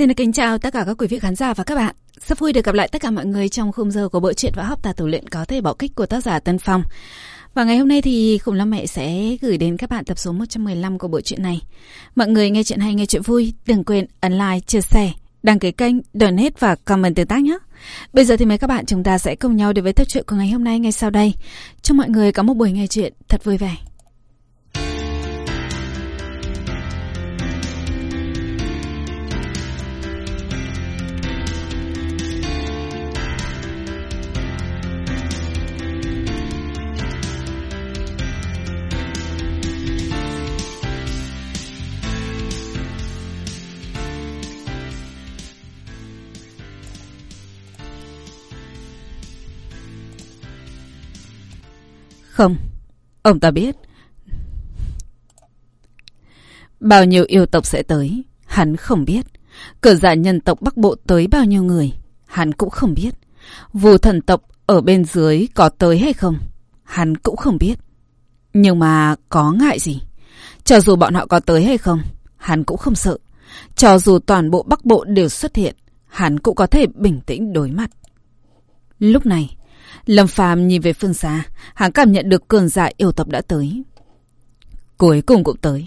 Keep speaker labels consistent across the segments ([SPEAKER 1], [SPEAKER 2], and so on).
[SPEAKER 1] Xin được kính chào tất cả các quý vị khán giả và các bạn. Rất vui được gặp lại tất cả mọi người trong khung giờ của bộ truyện và học tà tủ luyện có thể bỏ kích của tác giả Tân Phong. Và ngày hôm nay thì Khủng Long Mẹ sẽ gửi đến các bạn tập số 115 của bộ truyện này. Mọi người nghe chuyện hay, nghe chuyện vui, đừng quên ấn like, chia sẻ, đăng ký kênh, donate và comment tương tác nhé. Bây giờ thì mời các bạn chúng ta sẽ cùng nhau đến với tập truyện của ngày hôm nay ngay sau đây. Chúc mọi người có một buổi nghe chuyện thật vui vẻ. Không, ông ta biết. Bao nhiêu yêu tộc sẽ tới, hắn không biết. Cờ giả nhân tộc Bắc Bộ tới bao nhiêu người, hắn cũng không biết. Vù thần tộc ở bên dưới có tới hay không, hắn cũng không biết. Nhưng mà có ngại gì? Cho dù bọn họ có tới hay không, hắn cũng không sợ. Cho dù toàn bộ Bắc Bộ đều xuất hiện, hắn cũng có thể bình tĩnh đối mặt. Lúc này, Lâm Phàm nhìn về phương xa, hắn cảm nhận được cường giả yêu tộc đã tới. Cuối cùng cũng tới.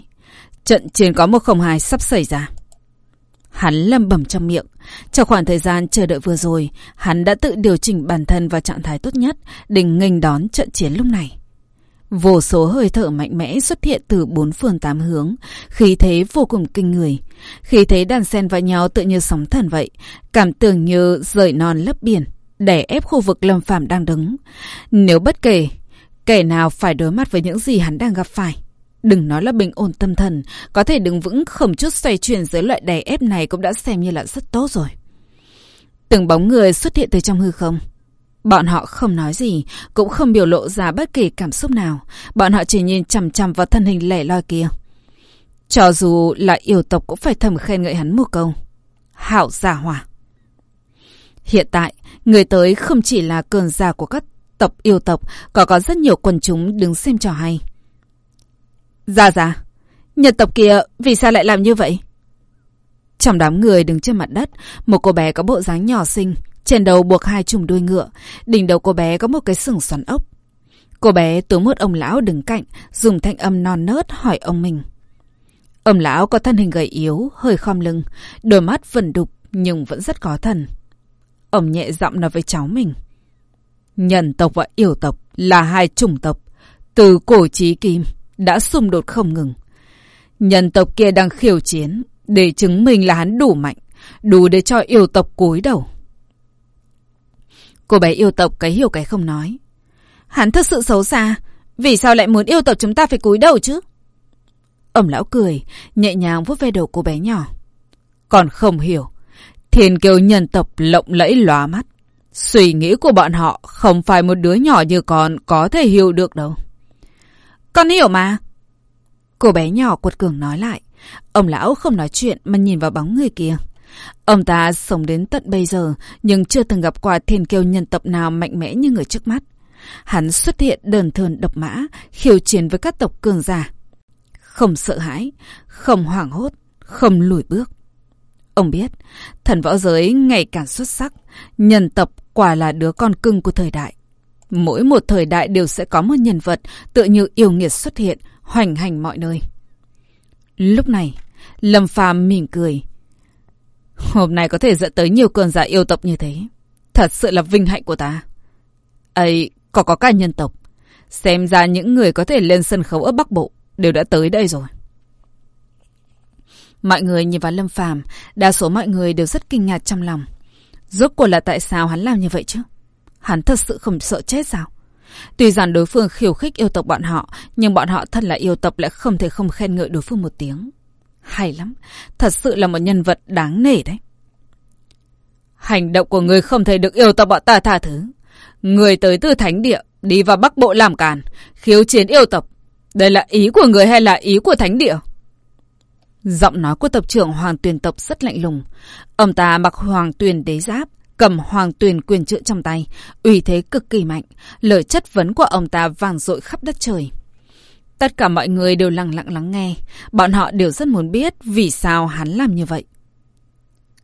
[SPEAKER 1] Trận chiến có một không hai sắp xảy ra. Hắn lầm bẩm trong miệng. Trong khoảng thời gian chờ đợi vừa rồi, hắn đã tự điều chỉnh bản thân vào trạng thái tốt nhất để nghênh đón trận chiến lúc này. Vô số hơi thở mạnh mẽ xuất hiện từ bốn phương tám hướng, khí thế vô cùng kinh người. Khí thế đàn sen vào nhau tự như sóng thần vậy, cảm tưởng như rời non lấp biển, đè ép khu vực Lâm Phàm đang đứng. Nếu bất kể, kẻ nào phải đối mặt với những gì hắn đang gặp phải. Đừng nói là bình ổn tâm thần, có thể đứng vững không chút xoay chuyển dưới loại đè ép này cũng đã xem như là rất tốt rồi. Từng bóng người xuất hiện từ trong hư không. Bọn họ không nói gì, cũng không biểu lộ ra bất kỳ cảm xúc nào. Bọn họ chỉ nhìn chằm chằm vào thân hình lẻ loi kia. Cho dù là yêu tộc cũng phải thầm khen ngợi hắn một câu. Hảo giả hỏa. Hiện tại, người tới không chỉ là cường giả của các tộc yêu tộc, còn có rất nhiều quần chúng đứng xem trò hay. Dạ dạ, nhật tộc kia vì sao lại làm như vậy? Trong đám người đứng trên mặt đất, một cô bé có bộ dáng nhỏ xinh, trên đầu buộc hai chùm đuôi ngựa, đỉnh đầu cô bé có một cái sừng xoắn ốc. Cô bé túm một ông lão đứng cạnh, dùng thanh âm non nớt hỏi ông mình. Ông lão có thân hình gầy yếu, hơi khom lưng, đôi mắt vần đục nhưng vẫn rất có thần. Ông nhẹ giọng nói với cháu mình. Nhân tộc và yêu tộc là hai chủng tộc. Từ cổ chí kim đã xung đột không ngừng. Nhân tộc kia đang khiêu chiến để chứng minh là hắn đủ mạnh, đủ để cho yêu tộc cúi đầu. Cô bé yêu tộc cái hiểu cái không nói. Hắn thật sự xấu xa, vì sao lại muốn yêu tộc chúng ta phải cúi đầu chứ? Ông lão cười, nhẹ nhàng vuốt ve đầu cô bé nhỏ. Còn không hiểu, Thiên kiều nhân tộc lộng lẫy lóa mắt. Suy nghĩ của bọn họ không phải một đứa nhỏ như con có thể hiểu được đâu. Con hiểu mà. Cô bé nhỏ quật cường nói lại. Ông lão không nói chuyện mà nhìn vào bóng người kia. Ông ta sống đến tận bây giờ nhưng chưa từng gặp qua thiên kiêu nhân tộc nào mạnh mẽ như người trước mắt. Hắn xuất hiện đơn thường độc mã, khiêu chiến với các tộc cường giả. Không sợ hãi, không hoảng hốt, không lùi bước. Ông biết, thần võ giới ngày càng xuất sắc, nhân tộc quả là đứa con cưng của thời đại. Mỗi một thời đại đều sẽ có một nhân vật tự như yêu nghiệt xuất hiện, hoành hành mọi nơi. Lúc này, Lâm Phàm mỉm cười. Hôm nay có thể dẫn tới nhiều cường giả yêu tộc như thế. Thật sự là vinh hạnh của ta. ấy có có cả nhân tộc. Xem ra những người có thể lên sân khấu ở Bắc Bộ đều đã tới đây rồi. Mọi người nhìn vào Lâm Phàm, đa số mọi người đều rất kinh ngạc trong lòng. Rốt cuộc là tại sao hắn làm như vậy chứ? Hắn thật sự không sợ chết sao? Tuy rằng đối phương khiêu khích yêu tộc bọn họ, nhưng bọn họ thật là yêu tộc lại không thể không khen ngợi đối phương một tiếng. Hay lắm, thật sự là một nhân vật đáng nể đấy. Hành động của người không thể được yêu tộc bọn ta tha thứ. Người tới từ thánh địa, đi vào bắc bộ làm càn, khiếu chiến yêu tộc. Đây là ý của người hay là ý của thánh địa? Giọng nói của tập trưởng Hoàng Tuyền tộc rất lạnh lùng. Ông ta mặc Hoàng Tuyền đế giáp, cầm Hoàng Tuyền quyền trượng trong tay, uy thế cực kỳ mạnh. Lời chất vấn của ông ta vang dội khắp đất trời. Tất cả mọi người đều lặng lặng lắng nghe. Bọn họ đều rất muốn biết vì sao hắn làm như vậy.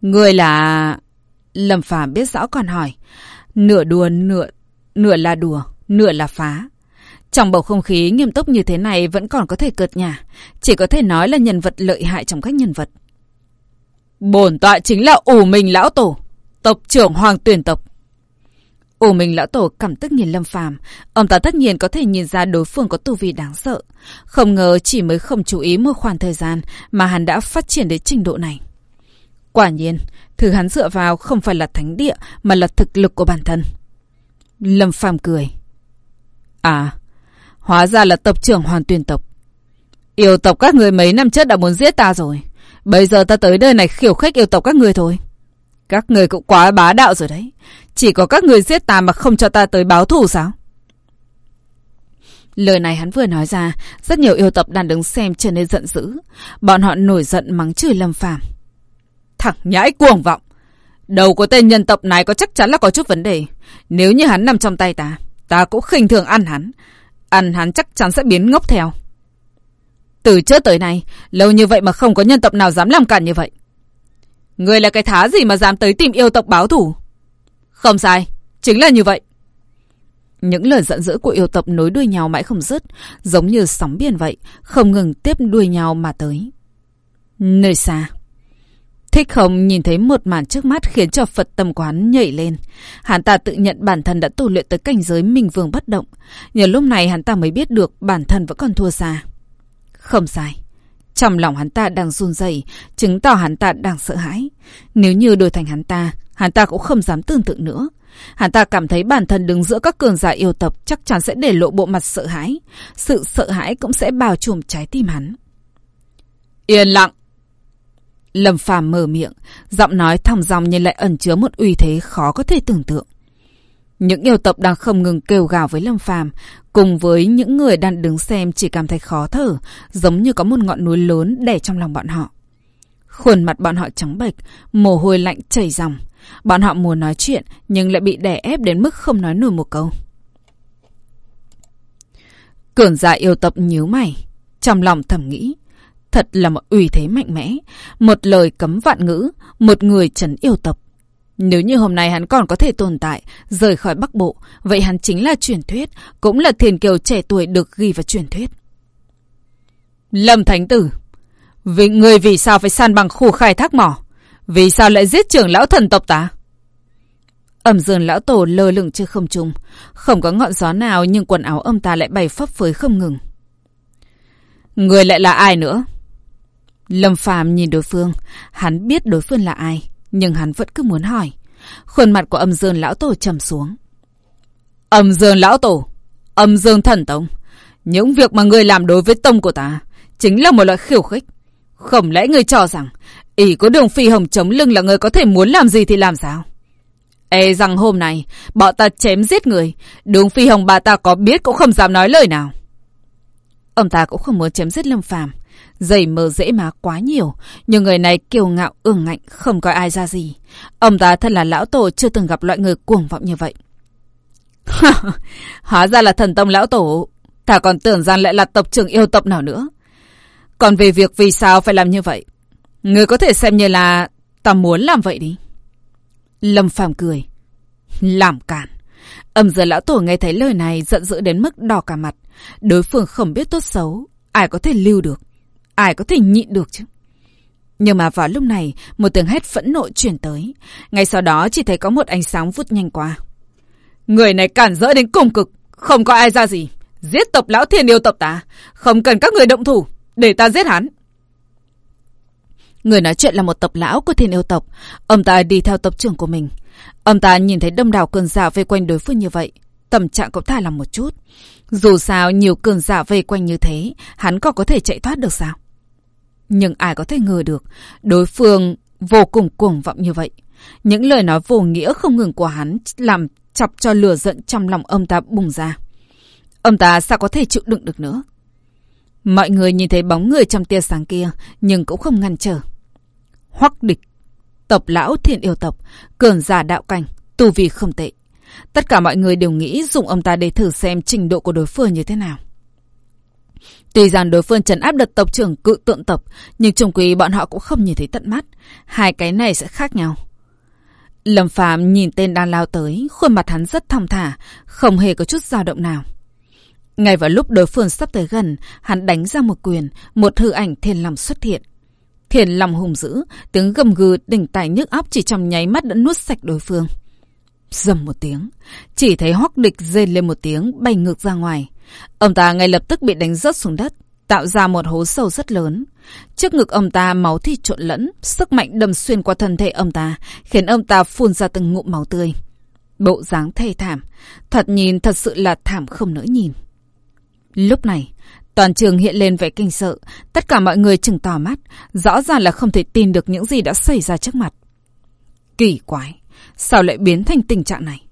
[SPEAKER 1] Người là... Lâm Phàm biết rõ còn hỏi. Nửa đùa, nửa... Nửa là đùa, nửa là phá. Trong bầu không khí nghiêm túc như thế này vẫn còn có thể cợt nhả. Chỉ có thể nói là nhân vật lợi hại trong các nhân vật. Bổn tọa chính là ủ mình lão tổ, tộc trưởng hoàng tuyển tộc. Ủ mình lão tổ cảm tức nhìn Lâm Phàm, ông ta tất nhiên có thể nhìn ra đối phương có tu vi đáng sợ. Không ngờ chỉ mới không chú ý một khoảng thời gian mà hắn đã phát triển đến trình độ này. Quả nhiên, thứ hắn dựa vào không phải là thánh địa mà là thực lực của bản thân. Lâm Phàm cười. À, hóa ra là tộc trưởng hoàn tuyên tộc. Yêu tộc các người mấy năm trước đã muốn giết ta rồi. Bây giờ ta tới nơi này khiêu khích yêu tộc các người thôi. Các người cũng quá bá đạo rồi đấy. Chỉ có các người giết ta mà không cho ta tới báo thù sao? Lời này hắn vừa nói ra, rất nhiều yêu tộc đang đứng xem trở nên giận dữ. Bọn họ nổi giận mắng chửi Lâm Phàm. Thằng nhãi cuồng vọng. Đầu của tên nhân tộc này có chắc chắn là có chút vấn đề. Nếu như hắn nằm trong tay ta, ta cũng khinh thường ăn hắn. Ăn hắn chắc chắn sẽ biến ngốc theo. Từ trước tới nay, lâu như vậy mà không có nhân tộc nào dám làm cản như vậy. Người là cái thá gì mà dám tới tìm yêu tộc báo thủ? Không sai, chính là như vậy. Những lời giận dữ của yêu tộc nối đuôi nhau mãi không dứt, giống như sóng biển vậy, không ngừng tiếp đuôi nhau mà tới. Nơi xa. Thích không nhìn thấy một màn trước mắt khiến cho Phật tâm quán nhảy lên. Hắn ta tự nhận bản thân đã tu luyện tới cảnh giới minh vương bất động. Nhờ lúc này hắn ta mới biết được bản thân vẫn còn thua xa. Không sai. Trong lòng hắn ta đang run rẩy, chứng tỏ hắn ta đang sợ hãi. Nếu như đổi thành hắn ta, hắn ta cũng không dám tưởng tượng nữa. Hắn ta cảm thấy bản thân đứng giữa các cường giả yêu tập chắc chắn sẽ để lộ bộ mặt sợ hãi. Sự sợ hãi cũng sẽ bao trùm trái tim hắn. Yên lặng! Lâm Phàm mở miệng, giọng nói thong dong nhưng lại ẩn chứa một uy thế khó có thể tưởng tượng. Những yêu tập đang không ngừng kêu gào với Lâm Phàm, cùng với những người đang đứng xem chỉ cảm thấy khó thở, giống như có một ngọn núi lớn đè trong lòng bọn họ. Khuôn mặt bọn họ trắng bệch, mồ hôi lạnh chảy ròng. Bọn họ muốn nói chuyện nhưng lại bị đè ép đến mức không nói nổi một câu. Cường giả yêu tập nhíu mày, trong lòng thầm nghĩ. Thật là một uy thế mạnh mẽ, một lời cấm vạn ngữ, một người trấn yêu tộc. Nếu như hôm nay hắn còn có thể tồn tại, rời khỏi Bắc Bộ, vậy hắn chính là truyền thuyết, cũng là thiền kiều trẻ tuổi được ghi vào truyền thuyết. Lâm Thánh Tử vì Người vì sao phải san bằng khu khai thác mỏ? Vì sao lại giết trưởng lão thần tộc ta? Ẩm dường lão tổ lơ lửng trên không trung. Không có ngọn gió nào nhưng quần áo ông ta lại bay phấp phới không ngừng. Người lại là ai nữa? Lâm Phàm nhìn đối phương. Hắn biết đối phương là ai nhưng hắn vẫn cứ muốn hỏi. Khuôn mặt của âm dương lão tổ trầm xuống. Âm dương lão tổ, âm dương thần tông. Những việc mà người làm đối với tông của ta chính là một loại khiêu khích. Không lẽ người cho rằng ỷ có đường phi hồng chống lưng là người có thể muốn làm gì thì làm sao? Ê rằng hôm nay bọn ta chém giết người, đường phi hồng bà ta có biết cũng không dám nói lời nào. Ông ta cũng không muốn chém giết Lâm Phàm Dày mờ dễ má quá nhiều, nhưng người này kiêu ngạo ương ngạnh, không coi ai ra gì. Ông ta thật là lão tổ chưa từng gặp loại người cuồng vọng như vậy. Hóa ra là thần tông lão tổ, ta còn tưởng rằng lại là tộc trưởng yêu tộc nào nữa. Còn về việc vì sao phải làm như vậy, người có thể xem như là ta muốn làm vậy đi. Lâm Phàm cười. Làm cản. Âm giờ lão tổ nghe thấy lời này giận dữ đến mức đỏ cả mặt. Đối phương không biết tốt xấu, ai có thể lưu được. Ai có thể nhịn được chứ? Nhưng mà vào lúc này, một tiếng hét phẫn nộ chuyển tới. Ngay sau đó chỉ thấy có một ánh sáng vút nhanh qua. Người này cản rỡ đến cùng cực, không có ai ra gì. Giết tộc lão thiên yêu tộc ta, không cần các người động thủ, để ta giết hắn. Người nói chuyện là một tộc lão của thiên yêu tộc. Ông ta đi theo tộc trưởng của mình. Ông ta nhìn thấy đông đảo cường giả vây quanh đối phương như vậy. Tâm trạng cũng thả lòng một chút. Dù sao nhiều cường giả vây quanh như thế, hắn còn có thể chạy thoát được sao? Nhưng ai có thể ngờ được, đối phương vô cùng cuồng vọng như vậy. Những lời nói vô nghĩa không ngừng của hắn làm chọc cho lửa giận trong lòng ông ta bùng ra. Ông ta sao có thể chịu đựng được nữa? Mọi người nhìn thấy bóng người trong tia sáng kia, nhưng cũng không ngăn trở. Hoắc địch, tộc lão thiên yêu tộc, cường giả đạo cảnh, tu vi không tệ. Tất cả mọi người đều nghĩ dùng ông ta để thử xem trình độ của đối phương như thế nào. Tuy rằng đối phương trấn áp được tộc trưởng cự tượng tộc, nhưng trùng quý bọn họ cũng không nhìn thấy tận mắt. Hai cái này sẽ khác nhau. Lâm Phạm nhìn tên đang lao tới, khuôn mặt hắn rất thong thả, không hề có chút dao động nào. Ngay vào lúc đối phương sắp tới gần, hắn đánh ra một quyền, một hư ảnh thiền lòng xuất hiện. thiền lòng hùng dữ, tiếng gầm gừ đỉnh tài nhức óc chỉ trong nháy mắt đã nuốt sạch đối phương. Dầm một tiếng, chỉ thấy hoắc địch rên lên một tiếng bay ngược ra ngoài. Ông ta ngay lập tức bị đánh rớt xuống đất, tạo ra một hố sâu rất lớn. Trước ngực ông ta máu thịt trộn lẫn, sức mạnh đâm xuyên qua thân thể ông ta, khiến ông ta phun ra từng ngụm máu tươi. Bộ dáng thê thảm, thật nhìn thật sự là thảm không nỡ nhìn. Lúc này, toàn trường hiện lên vẻ kinh sợ, tất cả mọi người chừng tỏ mắt, rõ ràng là không thể tin được những gì đã xảy ra trước mặt. Kỳ quái, sao lại biến thành tình trạng này?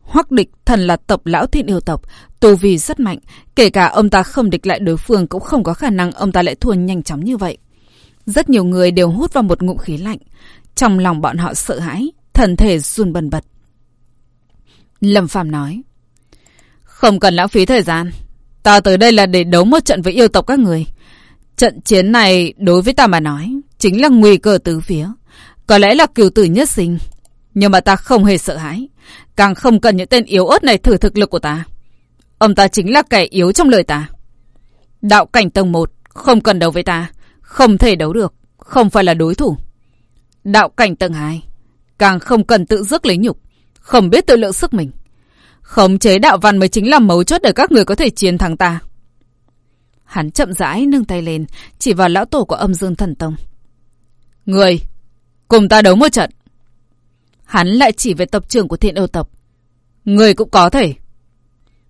[SPEAKER 1] Hoắc địch thần là tộc lão thiên yêu tộc, tu vi rất mạnh, kể cả ông ta không địch lại đối phương cũng không có khả năng ông ta lại thua nhanh chóng như vậy. Rất nhiều người đều hút vào một ngụm khí lạnh, trong lòng bọn họ sợ hãi, thần thể run bần bật. Lâm Phàm nói, không cần lãng phí thời gian, ta tới đây là để đấu một trận với yêu tộc các người. Trận chiến này đối với ta mà nói, chính là nguy cơ tứ phía, có lẽ là cửu tử nhất sinh, nhưng mà ta không hề sợ hãi. Càng không cần những tên yếu ớt này thử thực lực của ta. Ông ta chính là kẻ yếu trong lời ta. Đạo cảnh tầng 1 không cần đấu với ta. Không thể đấu được. Không phải là đối thủ. Đạo cảnh tầng 2 càng không cần tự dứt lấy nhục. Không biết tự lượng sức mình. Khống chế đạo văn mới chính là mấu chốt để các người có thể chiến thắng ta. Hắn chậm rãi nâng tay lên, chỉ vào lão tổ của âm dương thần tông. Người, cùng ta đấu một trận. Hắn lại chỉ về tộc trưởng của thiện âu tộc. Người cũng có thể.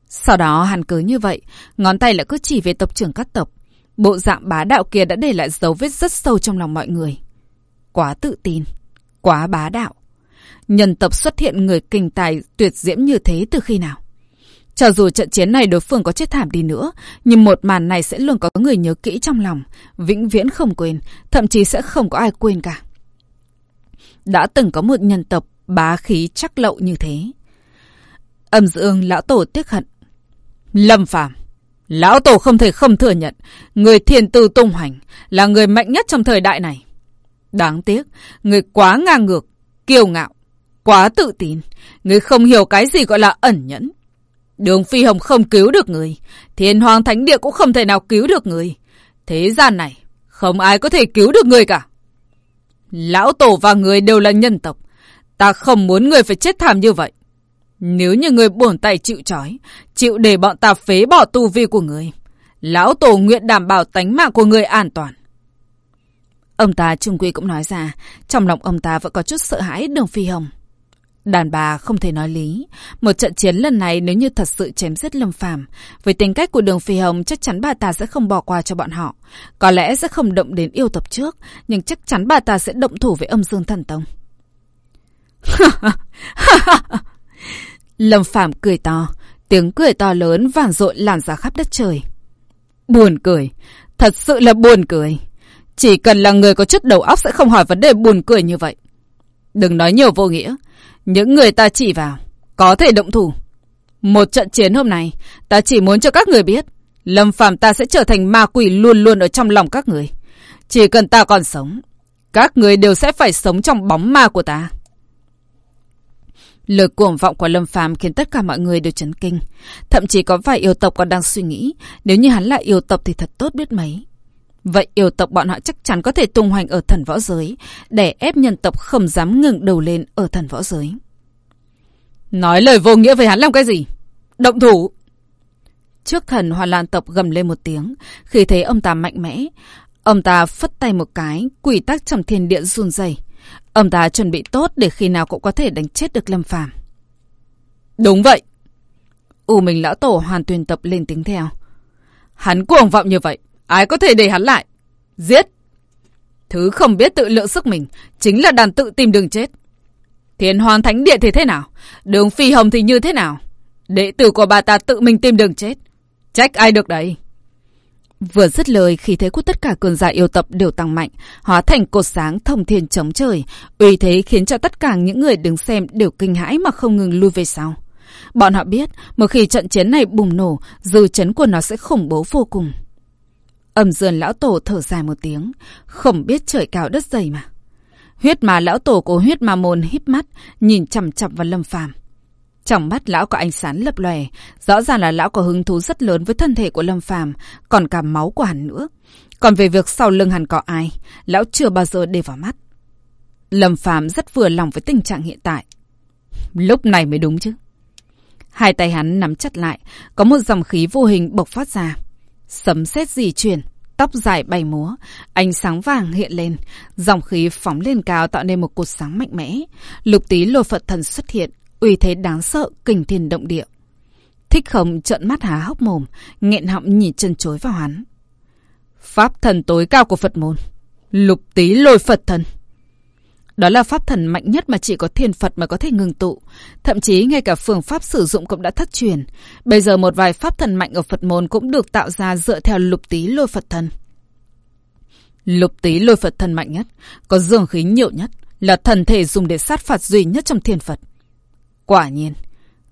[SPEAKER 1] Sau đó hắn cứ như vậy, ngón tay lại cứ chỉ về tộc trưởng các tộc. Bộ dạng bá đạo kia đã để lại dấu vết rất sâu trong lòng mọi người. Quá tự tin, quá bá đạo. Nhân tộc xuất hiện người kinh tài tuyệt diễm như thế từ khi nào? Cho dù trận chiến này đối phương có chết thảm đi nữa, nhưng một màn này sẽ luôn có người nhớ kỹ trong lòng, vĩnh viễn không quên, thậm chí sẽ không có ai quên cả. Đã từng có một nhân tộc bá khí chắc lậu như thế. Âm dương lão tổ tiếc hận. Lâm phàm Lão tổ không thể không thừa nhận, người thiền tư tung hoành là người mạnh nhất trong thời đại này. Đáng tiếc, người quá ngang ngược, kiêu ngạo, quá tự tin, người không hiểu cái gì gọi là ẩn nhẫn. Đường Phi Hồng không cứu được người, Thiên Hoàng Thánh Địa cũng không thể nào cứu được người. Thế gian này, không ai có thể cứu được người cả. Lão Tổ và người đều là nhân tộc. Ta không muốn người phải chết thảm như vậy. Nếu như người buồn tay chịu trói, chịu để bọn ta phế bỏ tu vi của người, Lão Tổ nguyện đảm bảo tánh mạng của người an toàn. Ông ta trung quy cũng nói ra, trong lòng ông ta vẫn có chút sợ hãi đường phi hồng. Đàn bà không thể nói lý. Một trận chiến lần này nếu như thật sự chém giết Lâm Phàm, với tính cách của Đường Phi Hồng chắc chắn bà ta sẽ không bỏ qua cho bọn họ. Có lẽ sẽ không động đến yêu tập trước, nhưng chắc chắn bà ta sẽ động thủ với âm dương thần tông. Lâm Phàm cười to, tiếng cười to lớn vang dội lan ra khắp đất trời. Buồn cười, thật sự là buồn cười. Chỉ cần là người có chút đầu óc sẽ không hỏi vấn đề buồn cười như vậy. Đừng nói nhiều vô nghĩa. Những người ta chỉ vào, có thể động thủ. Một trận chiến hôm nay, ta chỉ muốn cho các người biết, Lâm Phàm ta sẽ trở thành ma quỷ luôn luôn ở trong lòng các người. Chỉ cần ta còn sống, các người đều sẽ phải sống trong bóng ma của ta. Lời cuồng vọng của Lâm Phàm khiến tất cả mọi người đều chấn kinh. Thậm chí có vài yêu tộc còn đang suy nghĩ, nếu như hắn là yêu tộc thì thật tốt biết mấy. Vậy yêu tộc bọn họ chắc chắn có thể tung hoành ở thần võ giới, để ép nhân tộc không dám ngừng đầu lên ở thần võ giới. Nói lời vô nghĩa với hắn làm cái gì? Động thủ! Trước thần hoa lan tộc gầm lên một tiếng, khi thấy ông ta mạnh mẽ. Ông ta phất tay một cái, quỷ tắc trong thiên địa run rẩy. Ông ta chuẩn bị tốt để khi nào cũng có thể đánh chết được Lâm Phàm. Đúng vậy. U Minh lão tổ hoàn tuyên tập lên tiếng theo. Hắn cuồng vọng như vậy, Ai có thể để hắn lại? Giết! Thứ không biết tự lượng sức mình, chính là đàn tự tìm đường chết. Thiên hoàn thánh địa thì thế nào? Đường phi hồng thì như thế nào? Đệ tử của bà ta tự mình tìm đường chết. Trách ai được đấy? Vừa dứt lời khi thế của tất cả cường giả yêu tập đều tăng mạnh, hóa thành cột sáng thông thiên chống trời, uy thế khiến cho tất cả những người đứng xem đều kinh hãi mà không ngừng lui về sau. Bọn họ biết, một khi trận chiến này bùng nổ, dư chấn của nó sẽ khủng bố vô cùng. Ẩm dườn lão tổ thở dài một tiếng, không biết trời cao đất dày mà. Huyết mà lão tổ của huyết ma môn híp mắt, nhìn chằm chằm vào lâm phàm. Trong mắt lão có ánh sáng lập lòe, rõ ràng là lão có hứng thú rất lớn với thân thể của Lâm Phàm, còn cả máu của hắn nữa. Còn về việc sau lưng hắn có ai, lão chưa bao giờ để vào mắt. Lâm Phàm rất vừa lòng với tình trạng hiện tại. Lúc này mới đúng chứ. Hai tay hắn nắm chặt lại, có một dòng khí vô hình bộc phát ra. Sấm sét di chuyển, tóc dài bay múa, ánh sáng vàng hiện lên, dòng khí phóng lên cao tạo nên một cột sáng mạnh mẽ. Lục tí lôi Phật thần xuất hiện, uy thế đáng sợ, kinh thiên động địa. Thích không trợn mắt há hốc mồm, nghẹn họng nhìn chân chối vào hắn. Pháp thần tối cao của Phật môn. Lục tí lôi Phật thần. Đó là pháp thần mạnh nhất mà chỉ có thiên Phật mà có thể ngừng tụ. Thậm chí ngay cả phương pháp sử dụng cũng đã thất truyền. Bây giờ một vài pháp thần mạnh ở Phật môn cũng được tạo ra dựa theo lục tí lôi Phật thần. Lục tí lôi Phật thần mạnh nhất, có dương khí nhiều nhất, là thần thể dùng để sát phạt duy nhất trong thiên Phật. Quả nhiên,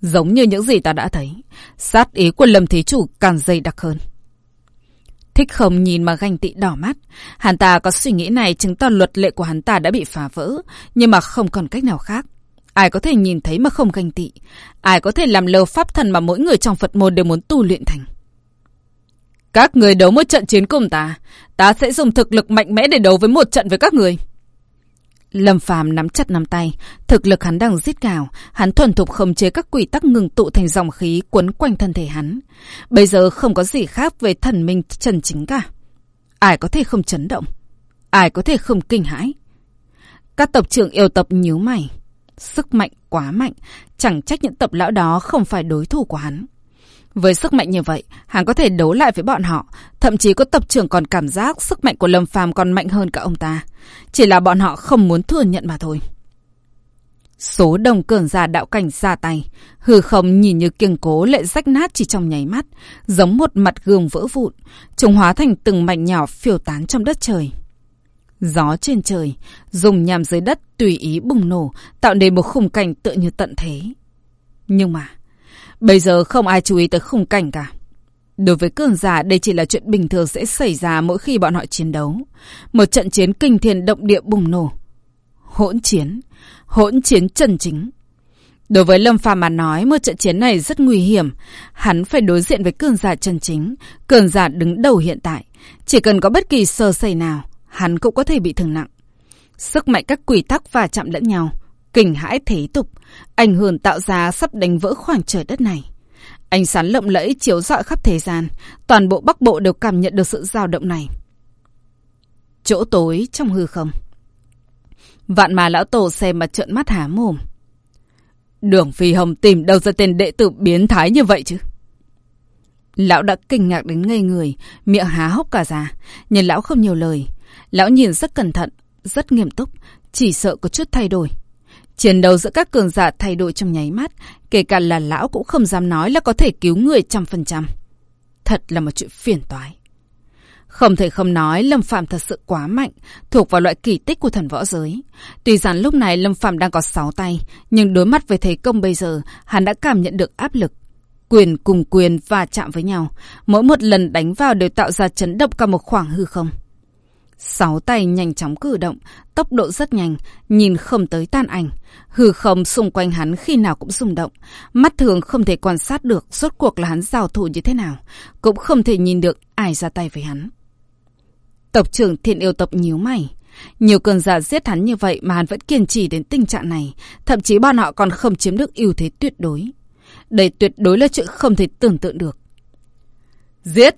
[SPEAKER 1] giống như những gì ta đã thấy, sát ý của lâm thí chủ càng dày đặc hơn. Thích không nhìn mà ganh tị đỏ mắt. Hắn ta có suy nghĩ này chứng tỏ luật lệ của hắn ta đã bị phá vỡ, nhưng mà không còn cách nào khác. Ai có thể nhìn thấy mà không ganh tị? Ai có thể làm lơ pháp thần mà mỗi người trong Phật môn đều muốn tu luyện thành? Các người đấu một trận chiến cùng ta, ta sẽ dùng thực lực mạnh mẽ để đấu với một trận với các người. Lâm Phàm nắm chặt nắm tay, thực lực hắn đang giết gào, hắn thuần thục khống chế các quỷ tắc ngừng tụ thành dòng khí quấn quanh thân thể hắn. Bây giờ không có gì khác về thần minh trần chính cả. Ai có thể không chấn động? Ai có thể không kinh hãi? Các tộc trưởng yêu tập nhíu mày. Sức mạnh quá mạnh, chẳng trách những tập lão đó không phải đối thủ của hắn. Với sức mạnh như vậy, hắn có thể đấu lại với bọn họ, thậm chí có tập trưởng còn cảm giác sức mạnh của Lâm Phàm còn mạnh hơn cả ông ta. Chỉ là bọn họ không muốn thừa nhận mà thôi. Số đồng cường giả đạo cảnh ra tay, hư không nhìn như kiên cố lệ rách nát chỉ trong nháy mắt, giống một mặt gương vỡ vụn, chúng hóa thành từng mảnh nhỏ phiêu tán trong đất trời. Gió trên trời, dùng nhằm dưới đất tùy ý bùng nổ, tạo nên một khung cảnh tựa như tận thế. Nhưng mà, Bây giờ không ai chú ý tới khung cảnh cả. Đối với cường giả, đây chỉ là chuyện bình thường sẽ xảy ra mỗi khi bọn họ chiến đấu. Một trận chiến kinh thiên động địa bùng nổ. Hỗn chiến. Hỗn chiến chân chính. Đối với Lâm Phàm mà nói, một trận chiến này rất nguy hiểm. Hắn phải đối diện với cường giả chân chính, cường giả đứng đầu hiện tại. Chỉ cần có bất kỳ sơ sẩy nào, hắn cũng có thể bị thương nặng. Sức mạnh các quỷ tắc và chạm lẫn nhau, kinh hãi thế tục, ảnh hưởng tạo ra sắp đánh vỡ khoảng trời đất này. Ánh sáng lộng lẫy chiếu rọi khắp thế gian, toàn bộ Bắc Bộ đều cảm nhận được sự dao động này. Chỗ tối trong hư không. Vạn mà lão tổ xem mà trợn mắt há mồm. Đường Phi Hồng tìm đâu ra tên đệ tử biến thái như vậy chứ? Lão đã kinh ngạc đến ngây người, miệng há hốc cả ra, nhưng lão không nhiều lời. Lão nhìn rất cẩn thận, rất nghiêm túc, chỉ sợ có chút thay đổi. Chiến đấu giữa các cường giả thay đổi trong nháy mắt, kể cả là lão cũng không dám nói là có thể cứu người trăm phần trăm. Thật là một chuyện phiền toái. Không thể không nói Lâm Phạm thật sự quá mạnh, thuộc vào loại kỳ tích của thần võ giới. Tuy rằng lúc này Lâm Phạm đang có sáu tay, nhưng đối mặt với thế công bây giờ, hắn đã cảm nhận được áp lực. Quyền cùng quyền va chạm với nhau, mỗi một lần đánh vào đều tạo ra chấn động cả một khoảng hư không. Sáu tay nhanh chóng cử động, tốc độ rất nhanh, nhìn không tới tan ảnh. Hư không xung quanh hắn khi nào cũng rung động. Mắt thường không thể quan sát được rốt cuộc là hắn giao thủ như thế nào. Cũng không thể nhìn được ai ra tay với hắn. Tộc trưởng thiện yêu tộc nhíu mày. Nhiều cường giả giết hắn như vậy mà hắn vẫn kiên trì đến tình trạng này. Thậm chí bọn họ còn không chiếm được ưu thế tuyệt đối. Đây tuyệt đối là chuyện không thể tưởng tượng được. Giết!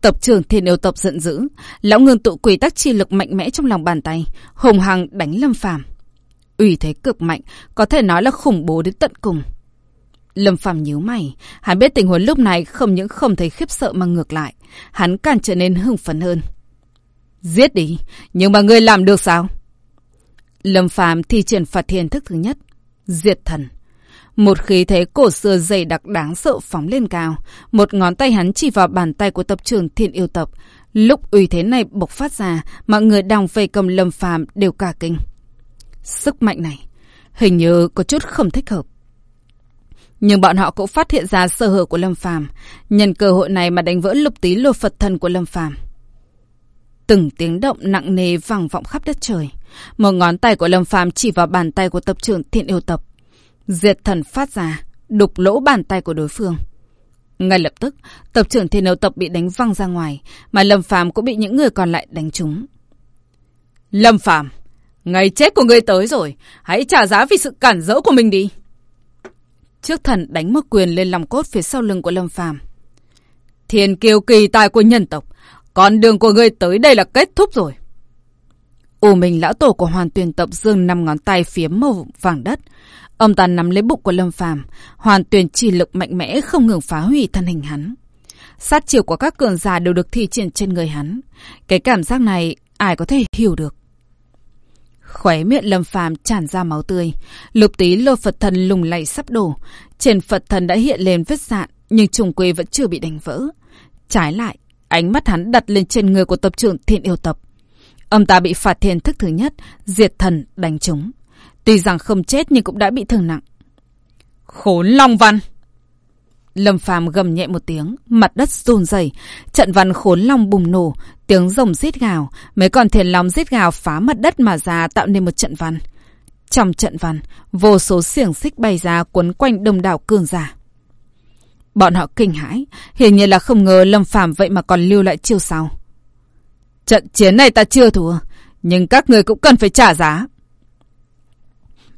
[SPEAKER 1] Tập trưởng thiên yêu tập giận dữ, lão ngưng tụ quỷ tắc chi lực mạnh mẽ trong lòng bàn tay, hùng hằng đánh Lâm Phàm. Ủy thế cực mạnh, có thể nói là khủng bố đến tận cùng. Lâm Phàm nhíu mày, hắn biết tình huống lúc này không những không thấy khiếp sợ mà ngược lại, hắn càng trở nên hưng phấn hơn. Giết đi, nhưng mà ngươi làm được sao? Lâm Phàm thi triển phạt thiên thức thứ nhất, diệt thần. Một khí thế cổ xưa dày đặc đáng sợ phóng lên cao. Một ngón tay hắn chỉ vào bàn tay của tập trưởng thiên yêu tập. Lúc uy thế này bộc phát ra, mọi người đang về cầm lâm phàm đều cả kinh. Sức mạnh này, hình như có chút không thích hợp. Nhưng bọn họ cũng phát hiện ra sơ hở của Lâm Phàm, nhân cơ hội này mà đánh vỡ lục tí lô Phật thần của Lâm Phàm. Từng tiếng động nặng nề vang vọng khắp đất trời. Một ngón tay của Lâm Phàm chỉ vào bàn tay của tập trưởng Thiện Yêu Tập. Diệt thần phát ra, đục lỗ bàn tay của đối phương. Ngay lập tức, tập trưởng Thiên đấu Tập bị đánh văng ra ngoài, mà Lâm Phàm cũng bị những người còn lại đánh trúng. Lâm Phàm, ngày chết của ngươi tới rồi, hãy trả giá vì sự cản rỡ của mình đi. Trước thần đánh một quyền lên lòng cốt phía sau lưng của Lâm Phàm. Thiên kiêu kỳ tài của nhân tộc, con đường của ngươi tới đây là kết thúc rồi. U mình lão tổ của hoàn tuyển tộc dương năm ngón tay phía màu vàng đất. Ông ta nắm lấy bụng của Lâm Phàm, hoàn tuyển chỉ lực mạnh mẽ không ngừng phá hủy thân hình hắn. Sát chiều của các cường giả đều được thi triển trên người hắn. Cái cảm giác này ai có thể hiểu được. Khóe miệng Lâm Phàm tràn ra máu tươi, lục tí lô Phật thần lùng lay sắp đổ, trên Phật thần đã hiện lên vết dạn, nhưng trùng quy vẫn chưa bị đánh vỡ. Trái lại, ánh mắt hắn đặt lên trên người của tập trưởng Thiện Yêu Tập. Ông ta bị phạt thiền thức thứ nhất, diệt thần, đánh trúng. Tuy rằng không chết nhưng cũng đã bị thương nặng. Khốn Long Văn! Lâm Phàm gầm nhẹ một tiếng, mặt đất run rẩy, trận văn khốn long bùng nổ, tiếng rồng rít gào, mấy con thiền long rít gào phá mặt đất mà ra tạo nên một trận văn. Trong trận văn, vô số xiềng xích bay ra quấn quanh đông đảo cường giả. Bọn họ kinh hãi, hiển nhiên là không ngờ Lâm Phàm vậy mà còn lưu lại chiêu sau. Trận chiến này ta chưa thua, nhưng các người cũng cần phải trả giá.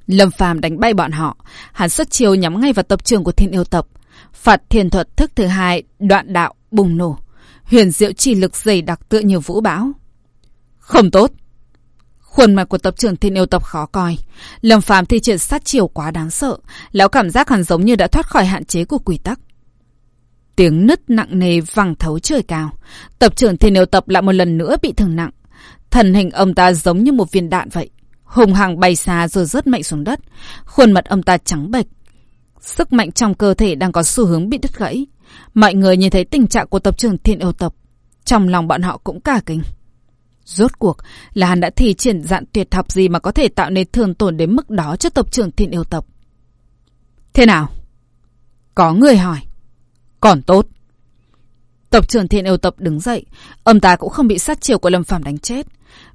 [SPEAKER 1] Lâm Phàm đánh bay bọn họ, hắn xuất chiêu nhắm ngay vào tập trường của Thiên Yêu Tập. Phạt thiền Thuật thức thứ hai, đoạn đạo bùng nổ, huyền diệu chỉ lực dày đặc tựa như vũ bão. Không tốt. Khuôn mặt của tập trưởng Thiên Yêu Tập khó coi. Lâm Phàm thi triển sát chiều quá đáng sợ, lão cảm giác hắn giống như đã thoát khỏi hạn chế của quy tắc. Tiếng nứt nặng nề vang thấu trời cao. Tập trưởng thiên yêu tập lại một lần nữa bị thương nặng. Thần hình ông ta giống như một viên đạn vậy. Hùng hằng bay xa rồi rớt mạnh xuống đất. Khuôn mặt ông ta trắng bệch. Sức mạnh trong cơ thể đang có xu hướng bị đứt gãy. Mọi người nhìn thấy tình trạng của tập trưởng thiên yêu tập. Trong lòng bọn họ cũng cả kinh. Rốt cuộc là hắn đã thi triển dạng tuyệt học gì mà có thể tạo nên thương tổn đến mức đó cho tập trưởng thiên yêu tập. Thế nào? Có người hỏi. Còn tốt. Tập trưởng thiên yêu tập đứng dậy. Ông ta cũng không bị sát chiều của Lâm Phàm đánh chết.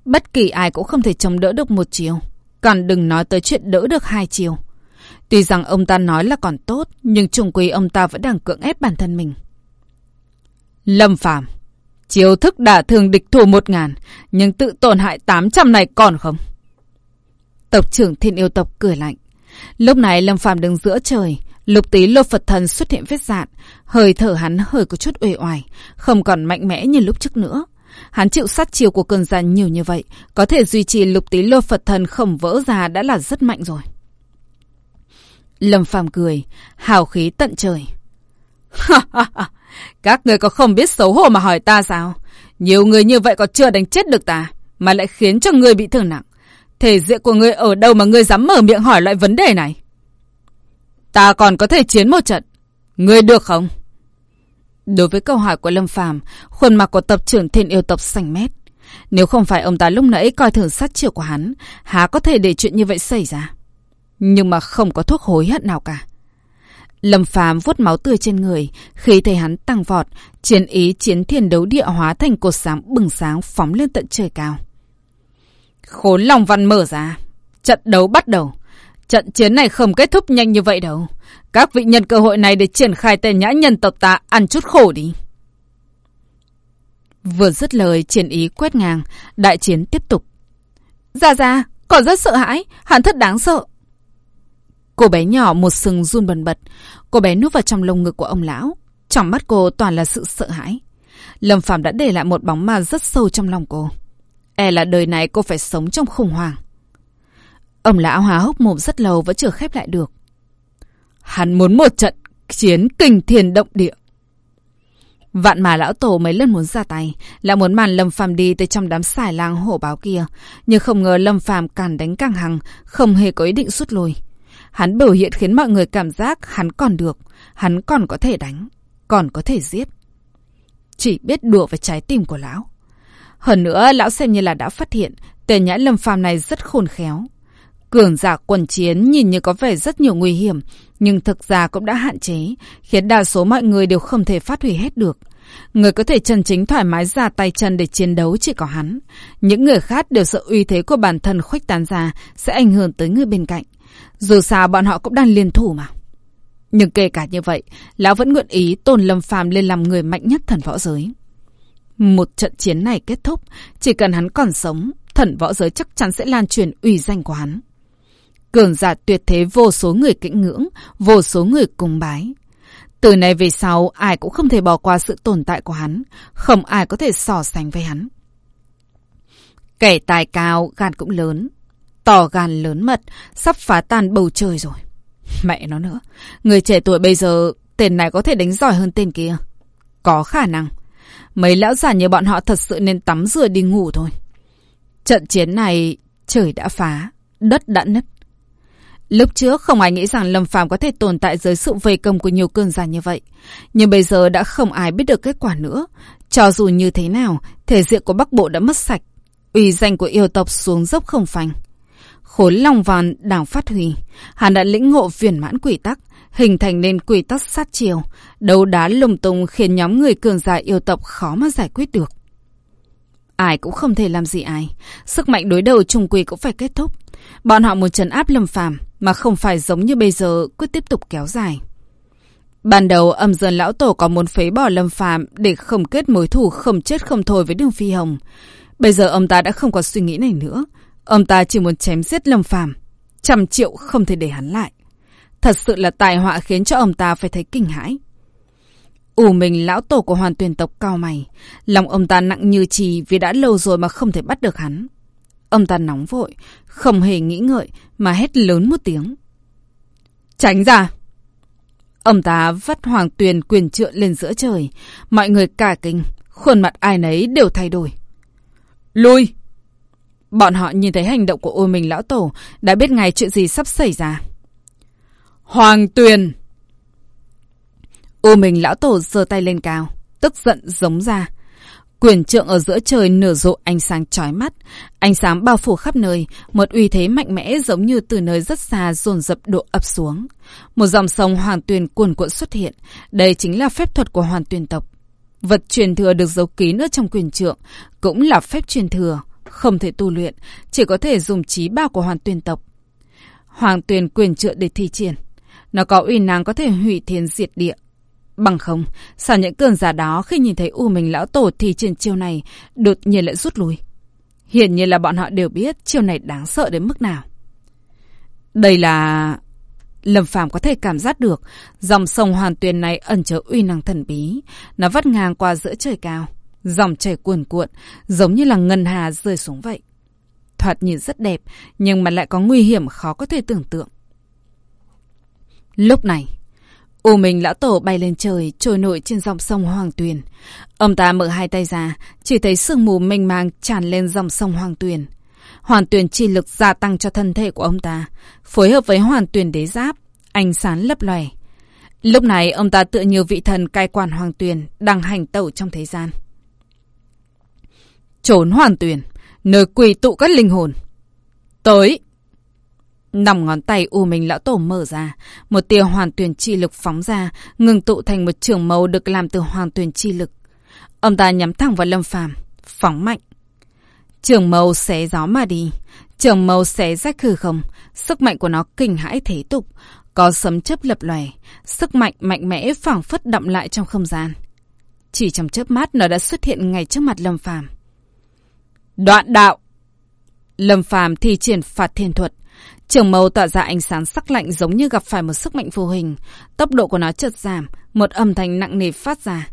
[SPEAKER 1] Bất kỳ ai cũng không thể chống đỡ được một chiều. Còn đừng nói tới chuyện đỡ được hai chiều. Tuy rằng ông ta nói là còn tốt, nhưng trùng quy ông ta vẫn đang cưỡng ép bản thân mình. Lâm Phàm Chiêu thức đả thương địch thủ một ngàn, nhưng tự tổn hại tám trăm này còn không? Tộc trưởng thiên yêu tộc cười lạnh. Lúc này Lâm Phàm đứng giữa trời, Lục tí lô Phật thần xuất hiện vết dạn, hơi thở hắn hơi có chút uể oải, không còn mạnh mẽ như lúc trước nữa. Hắn chịu sát chiều của cơn giàn nhiều như vậy, có thể duy trì lục tí lô Phật thần không vỡ ra đã là rất mạnh rồi. Lâm Phàm cười, hào khí tận trời. Các người có không biết xấu hổ mà hỏi ta sao? Nhiều người như vậy còn chưa đánh chết được ta, mà lại khiến cho người bị thương nặng. Thể diện của người ở đâu mà người dám mở miệng hỏi loại vấn đề này? Ta còn có thể chiến một trận. Ngươi được không? Đối với câu hỏi của Lâm Phàm, khuôn mặt của tập trưởng thiên yêu tộc xanh mét. Nếu không phải ông ta lúc nãy coi thường sát chiều của hắn, há có thể để chuyện như vậy xảy ra. Nhưng mà không có thuốc hối hận nào cả. Lâm Phàm vuốt máu tươi trên người, khi thấy hắn tăng vọt, chiến ý chiến thiên đấu địa hóa thành cột sáng bừng sáng phóng lên tận trời cao. Khốn lòng văn mở ra, trận đấu bắt đầu. Trận chiến này không kết thúc nhanh như vậy đâu. Các vị nhân cơ hội này để triển khai tên nhã nhân tộc ta ăn chút khổ đi. Vừa dứt lời triển ý quét ngang, đại chiến tiếp tục. Ra ra, còn rất sợ hãi, hẳn thật đáng sợ. Cô bé nhỏ một sừng run bần bật, cô bé núp vào trong lồng ngực của ông lão. Trong mắt cô toàn là sự sợ hãi. Lâm Phạm đã để lại một bóng ma rất sâu trong lòng cô. E là đời này cô phải sống trong khủng hoảng. Ông lão há hốc mồm rất lâu vẫn chưa khép lại được. Hắn muốn một trận chiến kinh thiên động địa. Vạn mà lão tổ mấy lần muốn ra tay, là muốn màn Lâm Phàm đi tới trong đám xài lang hổ báo kia, nhưng không ngờ Lâm Phàm càng đánh càng hăng, không hề có ý định rút lui. Hắn biểu hiện khiến mọi người cảm giác hắn còn được, hắn còn có thể đánh, còn có thể giết. Chỉ biết đùa với trái tim của lão. Hơn nữa, lão xem như là đã phát hiện, tên nhã Lâm Phàm này rất khôn khéo. Cường giả quần chiến nhìn như có vẻ rất nhiều nguy hiểm, nhưng thực ra cũng đã hạn chế, khiến đa số mọi người đều không thể phát huy hết được. Người có thể chân chính thoải mái ra tay chân để chiến đấu chỉ có hắn. Những người khác đều sợ uy thế của bản thân khuếch tán ra sẽ ảnh hưởng tới người bên cạnh. Dù sao bọn họ cũng đang liên thủ mà. Nhưng kể cả như vậy, lão vẫn nguyện ý tôn Lâm Phàm lên làm người mạnh nhất thần võ giới. Một trận chiến này kết thúc, chỉ cần hắn còn sống, thần võ giới chắc chắn sẽ lan truyền uy danh của hắn. Cường giả tuyệt thế vô số người kính ngưỡng, vô số người cung bái. Từ nay về sau, ai cũng không thể bỏ qua sự tồn tại của hắn, không ai có thể so sánh với hắn. Kẻ tài cao, gan cũng lớn, tỏ gan lớn mật, sắp phá tan bầu trời rồi. Mẹ nó nữa, người trẻ tuổi bây giờ, tên này có thể đánh giỏi hơn tên kia. Có khả năng. Mấy lão già như bọn họ thật sự nên tắm rửa đi ngủ thôi. Trận chiến này, trời đã phá, đất đã nứt. Lúc trước không ai nghĩ rằng Lâm Phàm có thể tồn tại dưới sự vây công của nhiều cường giả như vậy. Nhưng bây giờ đã không ai biết được kết quả nữa. Cho dù như thế nào, thể diện của Bắc Bộ đã mất sạch. Uy danh của yêu tộc xuống dốc không phanh. Khối long vàn đang phát huy. Hắn đã lĩnh ngộ viền mãn quỷ tắc, hình thành nên quỷ tắc sát chiều. Đấu đá lùng tung khiến nhóm người cường giả yêu tộc khó mà giải quyết được. Ai cũng không thể làm gì ai. Sức mạnh đối đầu trùng quỷ cũng phải kết thúc. Bọn họ muốn trấn áp Lâm Phàm mà không phải giống như bây giờ, cứ tiếp tục kéo dài. Ban đầu, âm dân lão tổ có muốn phế bỏ Lâm Phàm để không kết mối thù không chết không thôi với Đường Phi Hồng. Bây giờ ông ta đã không có suy nghĩ này nữa. Ông ta chỉ muốn chém giết Lâm Phàm, Trăm triệu không thể để hắn lại. Thật sự là tài họa khiến cho ông ta phải thấy kinh hãi. ủ mình lão tổ của hoàn tuyển tộc cao mày. Lòng ông ta nặng như trì vì đã lâu rồi mà không thể bắt được hắn. Ông ta nóng vội, không hề nghĩ ngợi mà hét lớn một tiếng. Tránh ra! Ông ta vắt hoàng tuyền quyền trượng lên giữa trời. Mọi người cả kinh, khuôn mặt ai nấy đều thay đổi. Lui! Bọn họ nhìn thấy hành động của ô mình lão tổ, đã biết ngay chuyện gì sắp xảy ra. Hoàng tuyền! Ô mình lão tổ giơ tay lên cao, tức giận giống ra. Quyền trượng ở giữa trời nở rộ ánh sáng chói mắt, ánh sáng bao phủ khắp nơi, một uy thế mạnh mẽ giống như từ nơi rất xa dồn dập độ ập xuống. Một dòng sông hoàn tuyền cuồn cuộn xuất hiện, đây chính là phép thuật của hoàn tuyền tộc. Vật truyền thừa được giấu kín ở trong quyền trượng, cũng là phép truyền thừa, không thể tu luyện, chỉ có thể dùng trí bao của hoàn tuyền tộc. Hoàng tuyền quyền trượng để thi triển. Nó có uy năng có thể hủy thiên diệt địa, Bằng không, sao những cường giả đó khi nhìn thấy U Minh Lão Tổ thì trên chiêu này đột nhiên lại rút lui. Hiển nhiên là bọn họ đều biết chiêu này đáng sợ đến mức nào. Đây là... Lâm Phàm có thể cảm giác được dòng sông hoàn tuyền này ẩn chứa uy năng thần bí. Nó vắt ngang qua giữa trời cao. Dòng chảy cuồn cuộn, giống như là ngân hà rơi xuống vậy. Thoạt nhìn rất đẹp, nhưng mà lại có nguy hiểm khó có thể tưởng tượng. Lúc này, U Minh lão tổ bay lên trời, trôi nổi trên dòng sông Hoàng Tuyền. Ông ta mở hai tay ra, chỉ thấy sương mù mênh mang tràn lên dòng sông Hoàng Tuyền. Hoàn Tuyền chi lực gia tăng cho thân thể của ông ta, phối hợp với Hoàn Tuyền đế giáp, ánh sáng lấp lòe. Lúc này ông ta tựa như vị thần cai quản Hoàng Tuyền đang hành tẩu trong thế gian. Trốn Hoàn Tuyền, nơi quỳ tụ các linh hồn. Tới! Nòng ngón tay U Minh Lão Tổ mở ra, một tia hoàn tuyển chi lực phóng ra, ngừng tụ thành một trường mâu được làm từ hoàn tuyển chi lực. Ông ta nhắm thẳng vào Lâm Phàm, phóng mạnh. Trường mâu xé gió mà đi, trường mâu xé rách hư không, sức mạnh của nó kinh hãi thế tục, có sấm chớp lập lòe, sức mạnh mạnh mẽ phảng phất đậm lại trong không gian. Chỉ trong chớp mắt nó đã xuất hiện ngay trước mặt Lâm Phàm. Đoạn đạo. Lâm Phàm thi triển phạt thiên thuật, Trường mâu tỏa ra ánh sáng sắc lạnh giống như gặp phải một sức mạnh vô hình. Tốc độ của nó chợt giảm, một âm thanh nặng nề phát ra.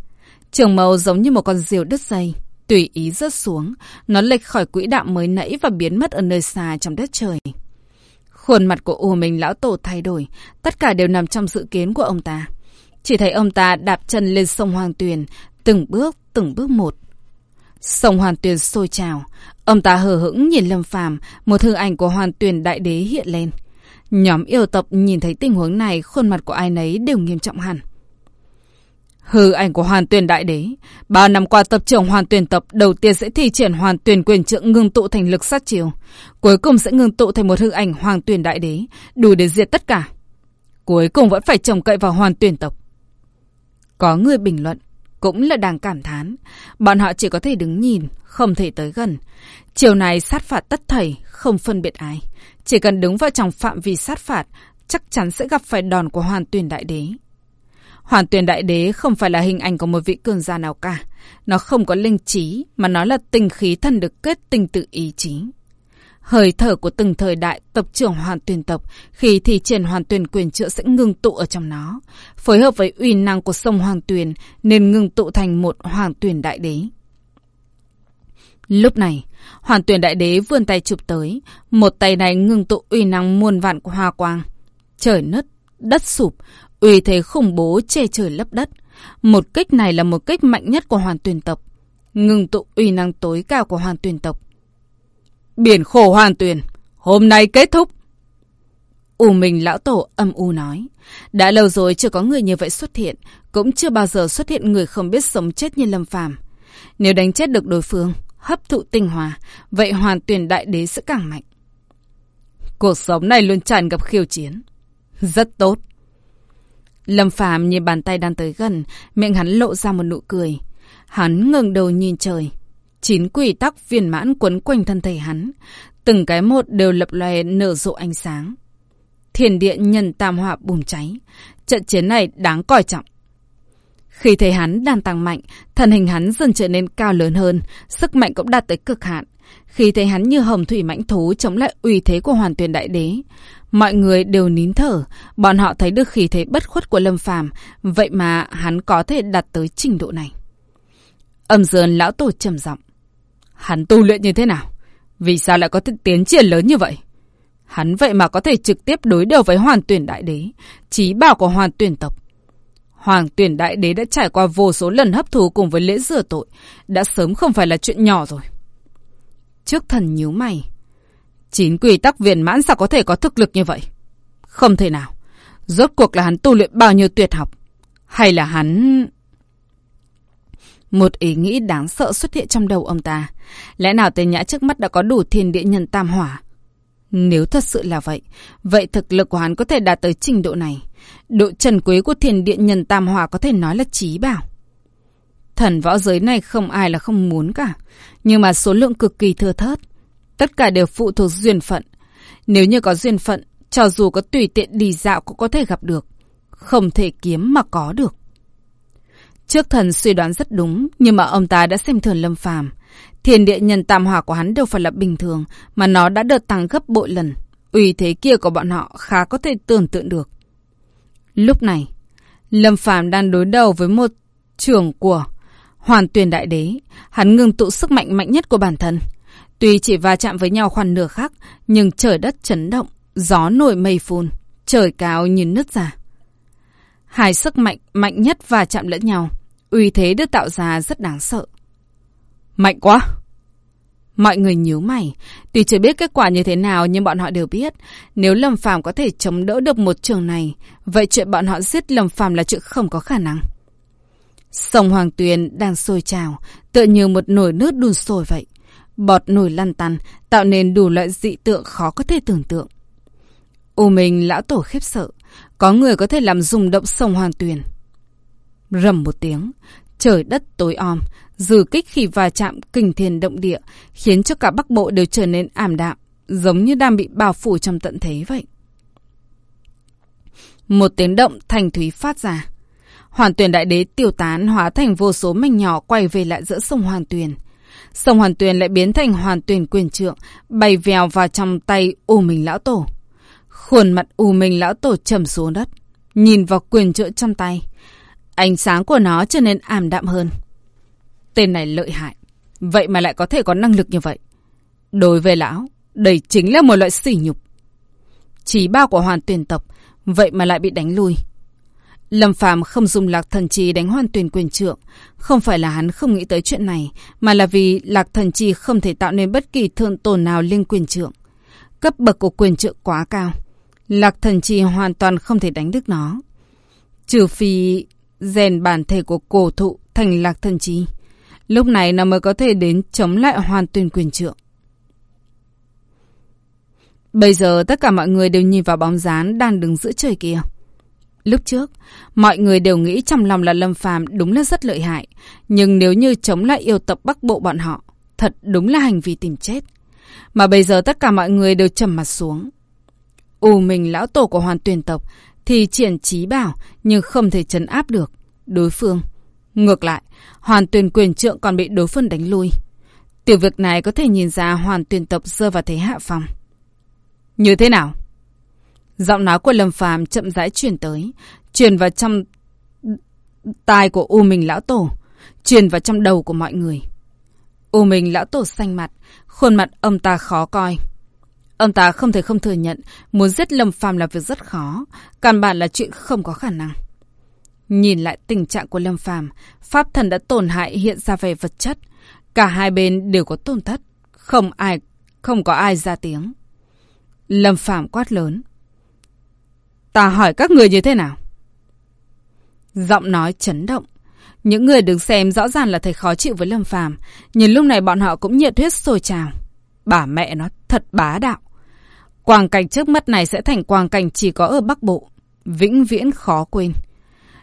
[SPEAKER 1] Trường mâu giống như một con diều đứt dây, tùy ý rớt xuống. Nó lệch khỏi quỹ đạo mới nãy và biến mất ở nơi xa trong đất trời. Khuôn mặt của U Minh Lão Tổ thay đổi, tất cả đều nằm trong dự kiến của ông ta. Chỉ thấy ông ta đạp chân lên sông Hoàng Tuyền, từng bước, từng bước một. Sông Hoàn Tuyền sôi trào, ông ta hờ hững nhìn Lâm Phàm, một thư ảnh của Hoàn Tuyền đại đế hiện lên. Nhóm yêu tập nhìn thấy tình huống này, khuôn mặt của ai nấy đều nghiêm trọng hẳn. Hư ảnh của Hoàn Tuyền đại đế, bao năm qua tập trưởng Hoàn Tuyền tộc đầu tiên sẽ thi triển Hoàn Tuyền quyền trượng ngưng tụ thành lực sát chiều, cuối cùng sẽ ngưng tụ thành một hư ảnh Hoàng Tuyền đại đế, đủ để diệt tất cả. Cuối cùng vẫn phải trông cậy vào hoàn tuyển tộc. Có người bình luận, cũng là đang cảm thán. Bọn họ chỉ có thể đứng nhìn, không thể tới gần. Chiều này sát phạt tất thảy, không phân biệt ai. Chỉ cần đứng vào trong phạm vi sát phạt, chắc chắn sẽ gặp phải đòn của hoàn tuyển đại đế. Hoàn tuyển đại đế không phải là hình ảnh của một vị cường gia nào cả. Nó không có linh trí, mà nó là tình khí thần được kết tinh tự ý chí. Hơi thở của từng thời đại tập trưởng hoàn tuyển tộc khi thì triển hoàn tuyển quyền trợ sẽ ngưng tụ ở trong nó. Phối hợp với uy năng của sông Hoàng Tuyền nên ngưng tụ thành một hoàng tuyển đại đế. Lúc này, hoàn tuyển đại đế vươn tay chụp tới. Một tay này ngưng tụ uy năng muôn vạn của hoa quang. Trời nứt, đất sụp, uy thế khủng bố che trời lấp đất. Một kích này là một kích mạnh nhất của hoàn tuyển tộc. Ngưng tụ uy năng tối cao của hoàn tuyển tộc. Biển khổ hoàn tuyển, hôm nay kết thúc. U mình lão tổ âm u nói. Đã lâu rồi chưa có người như vậy xuất hiện, cũng chưa bao giờ xuất hiện người không biết sống chết như Lâm Phàm. Nếu đánh chết được đối phương, hấp thụ tinh hòa, vậy hoàn tuyển đại đế sẽ càng mạnh. Cuộc sống này luôn tràn gặp khiêu chiến. Rất tốt. Lâm Phàm nhìn bàn tay đang tới gần, miệng hắn lộ ra một nụ cười. Hắn ngẩng đầu nhìn trời. Chín quỷ tắc viên mãn quấn quanh thân thể hắn. Từng cái một đều lập lòe nở rộ ánh sáng. Thiền điện nhân tam họa bùng cháy. Trận chiến này đáng coi trọng. Khi thấy hắn đang tăng mạnh, thân hình hắn dần trở nên cao lớn hơn, sức mạnh cũng đạt tới cực hạn. Khi thấy hắn như hồng thủy mãnh thú chống lại uy thế của hoàn tuyển đại đế, mọi người đều nín thở, bọn họ thấy được khí thế bất khuất của Lâm Phàm, vậy mà hắn có thể đạt tới trình độ này. Âm dườn lão tổ trầm giọng. Hắn tu luyện như thế nào? Vì sao lại có thể tiến triển lớn như vậy? Hắn vậy mà có thể trực tiếp đối đầu với hoàn tuyển đại đế, trí bảo của hoàn tuyển tộc. Hoàng tuyển đại đế đã trải qua vô số lần hấp thù cùng với lễ rửa tội, đã sớm không phải là chuyện nhỏ rồi. Trước thần nhíu mày. Chín quỷ tắc viên mãn sao có thể có thực lực như vậy? Không thể nào. Rốt cuộc là hắn tu luyện bao nhiêu tuyệt học? Hay là hắn... Một ý nghĩ đáng sợ xuất hiện trong đầu ông ta. Lẽ nào tên nhã trước mắt đã có đủ thiên địa nhân tam hỏa? Nếu thật sự là vậy, vậy thực lực của hắn có thể đạt tới trình độ này. Độ trần quế của thiền điện nhân tam hỏa có thể nói là trí bảo. Thần võ giới này không ai là không muốn cả. Nhưng mà số lượng cực kỳ thưa thớt. Tất cả đều phụ thuộc duyên phận. Nếu như có duyên phận, cho dù có tùy tiện đi dạo cũng có thể gặp được. Không thể kiếm mà có được. Trước thần suy đoán rất đúng, nhưng mà ông ta đã xem thường lâm phàm. Thiên địa nhân tam hỏa của hắn đâu phải là bình thường, mà nó đã được tăng gấp bội lần. Uy thế kia của bọn họ khá có thể tưởng tượng được. Lúc này, Lâm Phàm đang đối đầu với một trưởng của Hoàn Tuyền Đại Đế. Hắn ngừng tụ sức mạnh mạnh nhất của bản thân. Tuy chỉ va chạm với nhau khoan nửa khắc, nhưng trời đất chấn động, gió nổi mây phun, trời cao như nứt ra. Hai sức mạnh mạnh nhất va chạm lẫn nhau, uy thế được tạo ra rất đáng sợ. Mạnh quá! Mọi người nhíu mày, tuy chưa biết kết quả như thế nào nhưng bọn họ đều biết, nếu Lâm Phàm có thể chống đỡ được một trường này, vậy chuyện bọn họ giết Lâm Phàm là chuyện không có khả năng. Sông Hoàng Tuyền đang sôi trào, tựa như một nồi nước đun sôi vậy. Bọt nổi lăn tăn, tạo nên đủ loại dị tượng khó có thể tưởng tượng. U Minh lão tổ khiếp sợ, có người có thể làm rung động sông Hoàng Tuyền. Rầm một tiếng, trời đất tối om, dư kích khi va chạm kinh thiên động địa, khiến cho cả Bắc Bộ đều trở nên ảm đạm, giống như đang bị bao phủ trong tận thế vậy. Một tiếng động thành thúy phát ra. Hoàn tuyển đại đế tiêu tán hóa thành vô số mảnh nhỏ quay về lại giữa sông Hoàn Tuyền. Sông Hoàn Tuyền lại biến thành Hoàn Tuyền quyền trượng, bay vèo vào trong tay U Minh Lão Tổ. Khuôn mặt U Minh Lão Tổ trầm xuống đất, nhìn vào quyền trượng trong tay. Ánh sáng của nó trở nên ảm đạm hơn. Tên này lợi hại. Vậy mà lại có thể có năng lực như vậy. Đối với lão, đây chính là một loại sỉ nhục. Chỉ bao của hoàn tuyển tộc, vậy mà lại bị đánh lui. Lâm Phàm không dùng lạc thần trì đánh hoàn tuyển quyền trượng. Không phải là hắn không nghĩ tới chuyện này, mà là vì lạc thần trì không thể tạo nên bất kỳ thương tổn nào liên quyền trượng. Cấp bậc của quyền trượng quá cao. Lạc thần trì hoàn toàn không thể đánh được nó. Trừ phi rèn bản thể của cổ thụ thành lạc thần trí Lúc này nó mới có thể đến chống lại hoàn tuyên quyền trượng. Bây giờ tất cả mọi người đều nhìn vào bóng dáng đang đứng giữa trời kia. Lúc trước, mọi người đều nghĩ trong lòng là Lâm Phàm đúng là rất lợi hại. Nhưng nếu như chống lại yêu tập bắc bộ bọn họ, thật đúng là hành vi tìm chết. Mà bây giờ tất cả mọi người đều trầm mặt xuống. U mình lão tổ của hoàn tuyển tộc thì triển trí bảo nhưng không thể chấn áp được đối phương. Ngược lại, hoàn tuyển quyền trượng còn bị đối phương đánh lui. Tiểu việc này có thể nhìn ra hoàn tuyển tộc rơi vào thế hạ phòng. Như thế nào? Giọng nói của Lâm Phàm chậm rãi truyền tới, truyền vào trong tai của U Minh lão tổ, truyền vào trong đầu của mọi người. U Minh lão tổ xanh mặt, khuôn mặt ông ta khó coi. Ông ta không thể không thừa nhận muốn giết Lâm Phàm là việc rất khó, căn bản là chuyện không có khả năng. Nhìn lại tình trạng của Lâm Phàm, pháp thần đã tổn hại hiện ra về vật chất, cả hai bên đều có tổn thất, không ai không có ai ra tiếng. Lâm Phàm quát lớn. Ta hỏi các người như thế nào? Giọng nói chấn động. Những người đứng xem rõ ràng là thấy khó chịu với Lâm Phàm, nhưng lúc này bọn họ cũng nhiệt huyết sôi trào. Bà mẹ nó thật bá đạo. Quang cảnh trước mắt này sẽ thành quang cảnh chỉ có ở Bắc Bộ. Vĩnh viễn khó quên.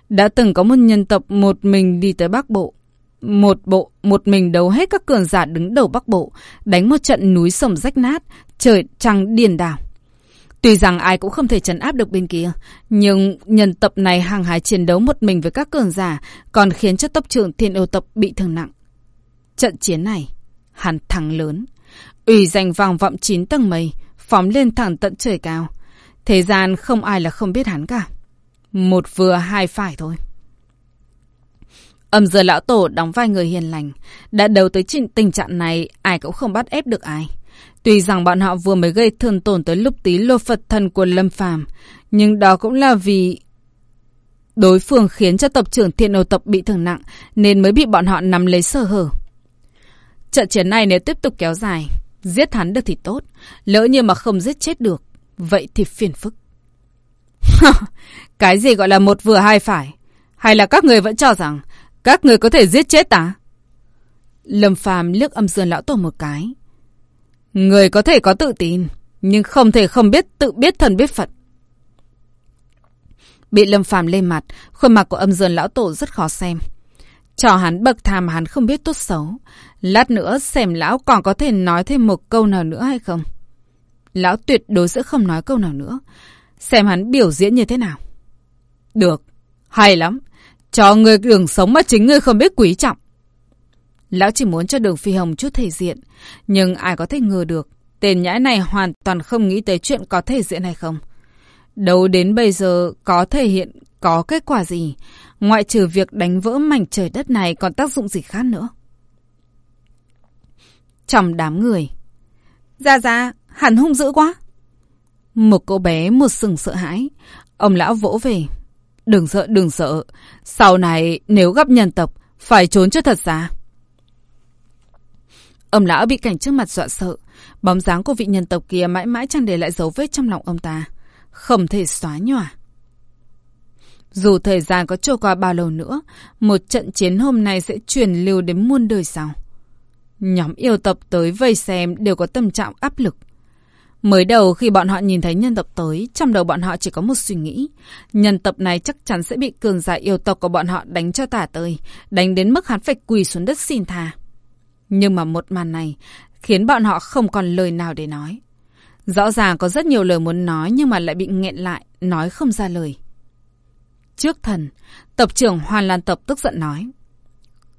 [SPEAKER 1] Đã từng có một nhân tộc một mình đi tới Bắc Bộ. Một bộ, một mình đấu hết các cường giả đứng đầu Bắc Bộ, đánh một trận núi sông rách nát, trời trăng điền đảo. Tuy rằng ai cũng không thể trấn áp được bên kia, nhưng nhân tập này hàng hái chiến đấu một mình với các cường giả, còn khiến cho tộc trưởng thiên yêu tộc bị thương nặng. Trận chiến này, hắn thắng lớn. ủy danh vòng vọng chín tầng mây, phóng lên thẳng tận trời cao. Thế gian không ai là không biết hắn cả. Một vừa hai phải thôi. Âm giờ lão tổ đóng vai người hiền lành. Đã đầu tới tình trạng này, ai cũng không bắt ép được ai. Tuy rằng bọn họ vừa mới gây thương tổn tới lúc tí lô Phật thần của Lâm Phàm, nhưng đó cũng là vì đối phương khiến cho tộc trưởng thiên ô tộc bị thương nặng, nên mới bị bọn họ nắm lấy sơ hở. Trận chiến này nếu tiếp tục kéo dài, giết hắn được thì tốt, lỡ như mà không giết chết được, vậy thì phiền phức. Cái gì gọi là một vừa hai phải? Hay là các người vẫn cho rằng các người có thể giết chết ta? Lâm Phàm liếc âm dương lão tổ một cái. Người có thể có tự tin, nhưng không thể không biết tự biết thần biết Phật. Bị Lâm Phàm lên mặt, khuôn mặt của âm dương lão tổ rất khó xem. Cho hắn bậc thàm hắn không biết tốt xấu. Lát nữa xem lão còn có thể nói thêm một câu nào nữa hay không. Lão tuyệt đối sẽ không nói câu nào nữa. Xem hắn biểu diễn như thế nào. Được, hay lắm. Cho người đường sống mà chính ngươi không biết quý trọng. Lão chỉ muốn cho đường phi hồng chút thể diện. Nhưng ai có thể ngờ được. Tên nhãi này hoàn toàn không nghĩ tới chuyện có thể diện hay không. Đâu đến bây giờ có thể hiện có kết quả gì. Ngoại trừ việc đánh vỡ mảnh trời đất này còn tác dụng gì khác nữa. Trong đám người. Ra ra, hẳn hung dữ quá. Một cô bé một sừng sợ hãi. Ông lão vỗ về. Đừng sợ, đừng sợ. Sau này nếu gặp nhân tộc, phải trốn cho thật ra. Ông lão bị cảnh trước mặt dọa sợ. Bóng dáng của vị nhân tộc kia mãi mãi chẳng để lại dấu vết trong lòng ông ta. Không thể xóa nhòa. Dù thời gian có trôi qua bao lâu nữa, một trận chiến hôm nay sẽ truyền lưu đến muôn đời sau. Nhóm yêu tập tới vây xem đều có tâm trạng áp lực. Mới đầu khi bọn họ nhìn thấy nhân tập tới, trong đầu bọn họ chỉ có một suy nghĩ. Nhân tập này chắc chắn sẽ bị cường giả yêu tộc của bọn họ đánh cho tả tơi, đánh đến mức hắn phải quỳ xuống đất xin tha. Nhưng mà một màn này khiến bọn họ không còn lời nào để nói. Rõ ràng có rất nhiều lời muốn nói nhưng mà lại bị nghẹn lại, nói không ra lời. Trước thần, tập trưởng Hoàn Lan Tập tức giận nói.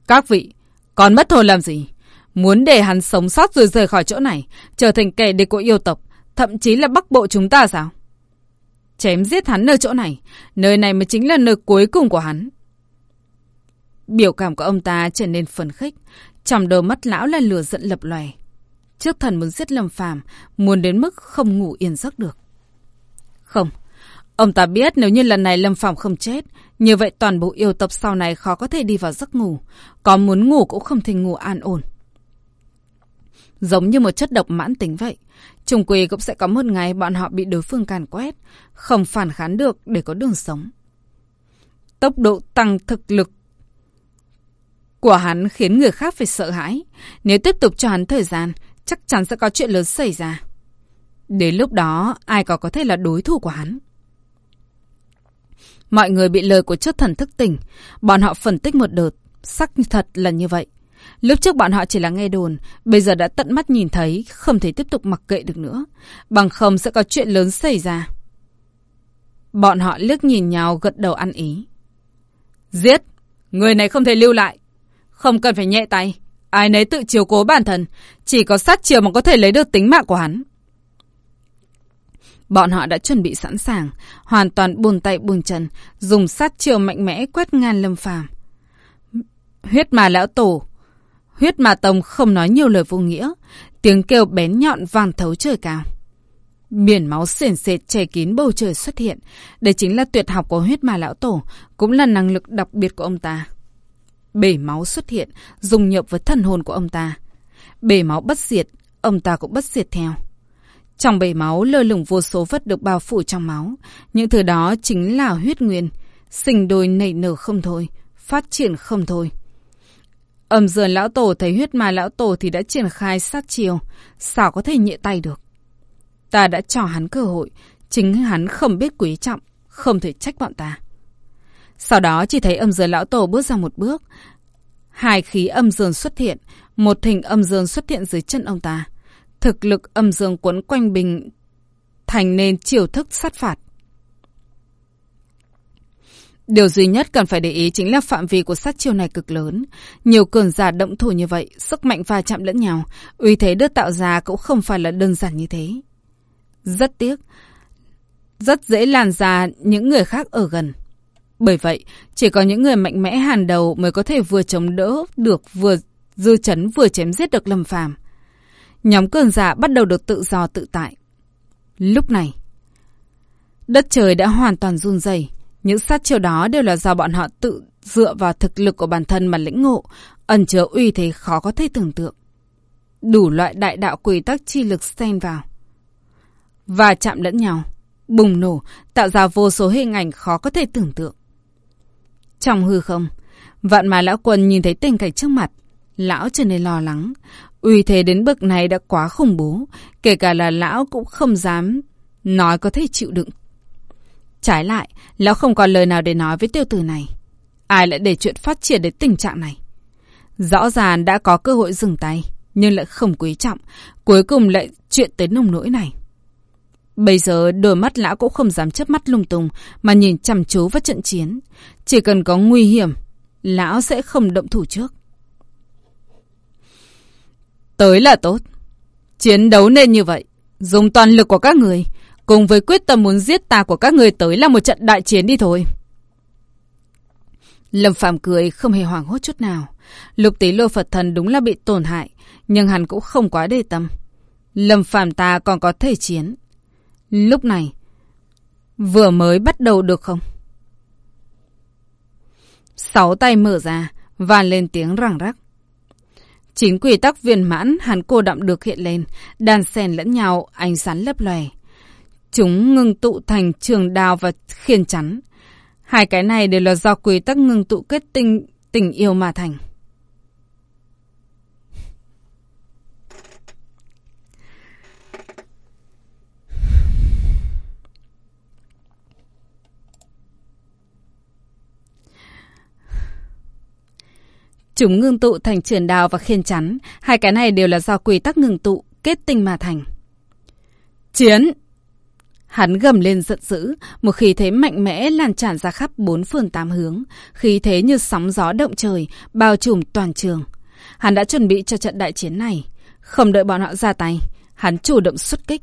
[SPEAKER 1] Các vị, còn mất thôi làm gì? Muốn để hắn sống sót rồi rời khỏi chỗ này, trở thành kẻ địch của yêu tộc, thậm chí là bắc bộ chúng ta sao? Chém giết hắn nơi chỗ này, nơi này mới chính là nơi cuối cùng của hắn. Biểu cảm của ông ta trở nên phấn khích, trong đôi mắt lão là lửa giận lập lòe. Trước thần muốn giết Lâm Phàm, muốn đến mức không ngủ yên giấc được. Không, ông ta biết nếu như lần này Lâm Phàm không chết, như vậy toàn bộ yêu tập sau này khó có thể đi vào giấc ngủ, có muốn ngủ cũng không thể ngủ an ổn. Giống như một chất độc mãn tính vậy, trùng quỳ cũng sẽ có một ngày bọn họ bị đối phương càn quét, không phản kháng được để có đường sống. Tốc độ tăng thực lực của hắn khiến người khác phải sợ hãi. Nếu tiếp tục cho hắn thời gian, chắc chắn sẽ có chuyện lớn xảy ra. Đến lúc đó, ai có có thể là đối thủ của hắn. Mọi người bị lời của chất thần thức tỉnh. Bọn họ phân tích một đợt. Sắc thật là như vậy. Lúc trước bọn họ chỉ là nghe đồn, bây giờ đã tận mắt nhìn thấy, không thể tiếp tục mặc kệ được nữa. Bằng không sẽ có chuyện lớn xảy ra. Bọn họ liếc nhìn nhau gật đầu ăn ý. Giết! Người này không thể lưu lại. Không cần phải nhẹ tay. Ai nấy tự chiều cố bản thân. Chỉ có sát chiều mà có thể lấy được tính mạng của hắn. Bọn họ đã chuẩn bị sẵn sàng, hoàn toàn buồn tay buồn chân, dùng sát chiều mạnh mẽ quét ngang lâm phàm. Huyết mà lão tổ, huyết mà tông không nói nhiều lời vô nghĩa, tiếng kêu bén nhọn vang thấu trời cao. Biển máu sền sệt che kín bầu trời xuất hiện. Đây chính là tuyệt học của huyết mà lão tổ, cũng là năng lực đặc biệt của ông ta. Bể máu xuất hiện, dùng nhập với thần hồn của ông ta. Bể máu bất diệt, ông ta cũng bất diệt theo. Trong bể máu lơ lửng vô số vật được bao phủ trong máu. Những thứ đó chính là huyết nguyên. Sinh đôi nảy nở không thôi, phát triển không thôi. Ẩm dườn lão tổ thấy huyết ma lão tổ thì đã triển khai sát chiều. Sao có thể nhẹ tay được? Ta đã cho hắn cơ hội. Chính hắn không biết quý trọng, không thể trách bọn ta. Sau đó chỉ thấy âm dương lão tổ bước ra một bước. Hai khí âm dương xuất hiện, một hình âm dương xuất hiện dưới chân ông ta. Thực lực âm dương quấn quanh bình thành nên chiều thức sát phạt. Điều duy nhất cần phải để ý chính là phạm vi của sát chiêu này cực lớn. Nhiều cường giả động thủ như vậy, sức mạnh va chạm lẫn nhau, uy thế được tạo ra cũng không phải là đơn giản như thế. Rất tiếc, rất dễ lan ra những người khác ở gần. Bởi vậy, chỉ có những người mạnh mẽ hàn đầu mới có thể vừa chống đỡ được vừa dư chấn vừa chém giết được Lâm Phàm. Nhóm cường giả bắt đầu được tự do tự tại. Lúc này, đất trời đã hoàn toàn run rẩy. Những sát chiêu đó đều là do bọn họ tự dựa vào thực lực của bản thân mà lĩnh ngộ, ẩn chứa uy thế khó có thể tưởng tượng. Đủ loại đại đạo quy tắc chi lực xen vào. Và chạm lẫn nhau, bùng nổ, tạo ra vô số hình ảnh khó có thể tưởng tượng. Trong hư không, vạn mà lão quân nhìn thấy tình cảnh trước mặt. Lão trở nên lo lắng. Uy thế đến bậc này đã quá khủng bố. Kể cả là lão cũng không dám nói có thể chịu đựng. Trái lại, lão không còn lời nào để nói với tiêu tử này. Ai lại để chuyện phát triển đến tình trạng này? Rõ ràng đã có cơ hội dừng tay, nhưng lại không quý trọng. Cuối cùng lại chuyện tới nông nỗi này. Bây giờ đôi mắt lão cũng không dám chớp mắt lung tung mà nhìn chăm chú vào trận chiến. Chỉ cần có nguy hiểm, lão sẽ không động thủ trước. Tới là tốt. Chiến đấu nên như vậy. Dùng toàn lực của các người, cùng với quyết tâm muốn giết ta của các người tới là một trận đại chiến đi thôi. Lâm Phạm cười không hề hoảng hốt chút nào. Lục tí lô Phật thần đúng là bị tổn hại, nhưng hắn cũng không quá đề tâm. Lâm Phạm ta còn có thể chiến. Lúc này, vừa mới bắt đầu được không? Sáu tay mở ra, và lên tiếng răng rắc. Chính quy tắc viên mãn hắn cô đọng được hiện lên, đàn xen lẫn nhau, ánh sáng lấp lòe. Chúng ngưng tụ thành trường đào và khiên chắn. Hai cái này đều là do quy tắc ngưng tụ kết tinh tình yêu mà thành. Chúng ngưng tụ thành triển đào và khiên chắn. Hai cái này đều là do quy tắc ngưng tụ, kết tinh mà thành. Chiến! Hắn gầm lên giận dữ, một khí thế mạnh mẽ lan tràn ra khắp bốn phương tám hướng. Khí thế như sóng gió động trời, bao trùm toàn trường. Hắn đã chuẩn bị cho trận đại chiến này. Không đợi bọn họ ra tay, hắn chủ động xuất kích.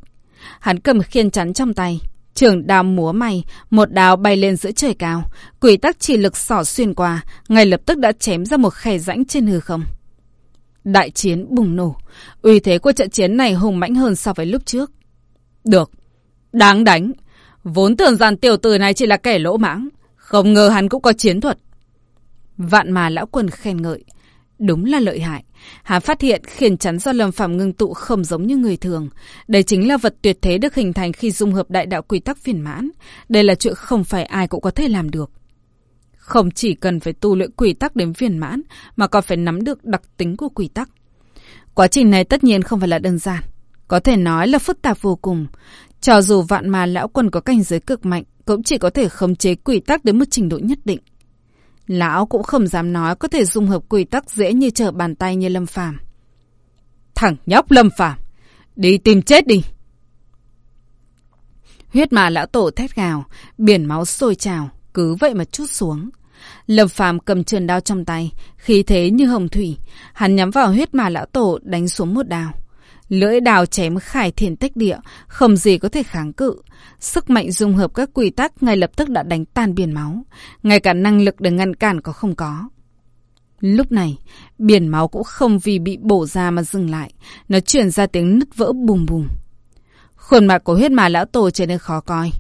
[SPEAKER 1] Hắn cầm khiên chắn trong tay, Trường đào múa may, một đào bay lên giữa trời cao. Quỷ tắc chỉ lực sỏ xuyên qua, ngay lập tức đã chém ra một khe rãnh trên hư không. Đại chiến bùng nổ. Uy thế của trận chiến này hùng mãnh hơn so với lúc trước. Được. Đáng đánh. Vốn tưởng rằng tiểu tử này chỉ là kẻ lỗ mãng. Không ngờ hắn cũng có chiến thuật. Vạn mà lão quân khen ngợi. Đúng là lợi hại. Hắn phát hiện khiển chắn do Lâm phạm ngưng tụ không giống như người thường. Đây chính là vật tuyệt thế được hình thành khi dung hợp đại đạo quy tắc phiền mãn. Đây là chuyện không phải ai cũng có thể làm được. Không chỉ cần phải tu luyện quy tắc đến phiền mãn, mà còn phải nắm được đặc tính của quy tắc. Quá trình này tất nhiên không phải là đơn giản. Có thể nói là phức tạp vô cùng. Cho dù vạn mà lão quân có cảnh giới cực mạnh, cũng chỉ có thể khống chế quy tắc đến một trình độ nhất định. Lão cũng không dám nói có thể dung hợp quy tắc dễ như trở bàn tay như Lâm Phàm. Thằng nhóc Lâm Phàm, đi tìm chết đi. Huyết mà lão tổ thét gào, biển máu sôi trào, cứ vậy mà chút xuống. Lâm Phàm cầm trường đao trong tay, khí thế như hồng thủy, hắn nhắm vào huyết mà lão tổ đánh xuống một đao. Lưỡi đào chém khải thiền tích địa, không gì có thể kháng cự. Sức mạnh dung hợp các quy tắc ngay lập tức đã đánh tan biển máu. Ngay cả năng lực để ngăn cản có không có. Lúc này, biển máu cũng không vì bị bổ ra mà dừng lại. Nó chuyển ra tiếng nứt vỡ bùm bùm. Khuôn mặt của huyết mà lão tổ trở nên khó coi.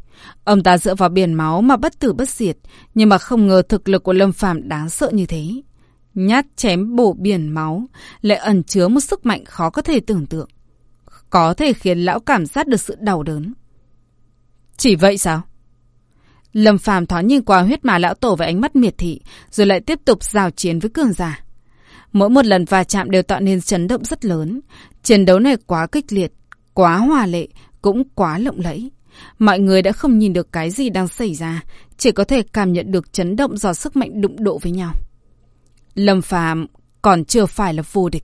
[SPEAKER 1] Ông ta dựa vào biển máu mà bất tử bất diệt, nhưng mà không ngờ thực lực của Lâm Phàm đáng sợ như thế. Nhát chém bổ biển máu lại ẩn chứa một sức mạnh khó có thể tưởng tượng. Có thể khiến lão cảm giác được sự đau đớn. Chỉ vậy sao? Lâm Phàm thoáng nhìn qua huyết mà lão tổ với ánh mắt miệt thị, rồi lại tiếp tục giao chiến với cường giả. Mỗi một lần va chạm đều tạo nên chấn động rất lớn. Chiến đấu này quá kích liệt, quá hòa lệ, cũng quá lộng lẫy. Mọi người đã không nhìn được cái gì đang xảy ra, chỉ có thể cảm nhận được chấn động do sức mạnh đụng độ với nhau. Lâm Phàm còn chưa phải là vô địch.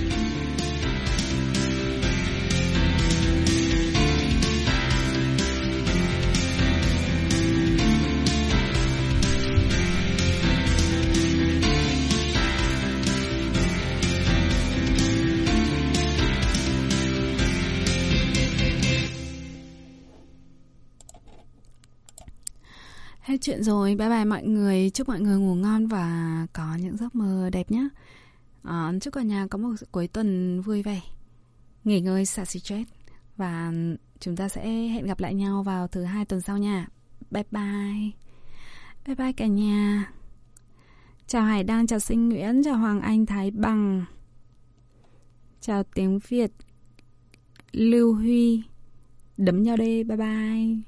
[SPEAKER 1] Chuyện rồi, bye bye mọi người. Chúc mọi người ngủ ngon và có những giấc mơ đẹp nhé. À, chúc cả nhà có một cuối tuần vui vẻ, nghỉ ngơi xả stress và chúng ta sẽ hẹn gặp lại nhau vào thứ hai tuần sau nha. Bye bye. Bye bye cả nhà. Chào Hải Đăng, chào Sinh Nguyễn, chào Hoàng Anh Thái Bằng. Chào tiếng Việt. Lưu Huy. Đấm nhau đi, bye bye.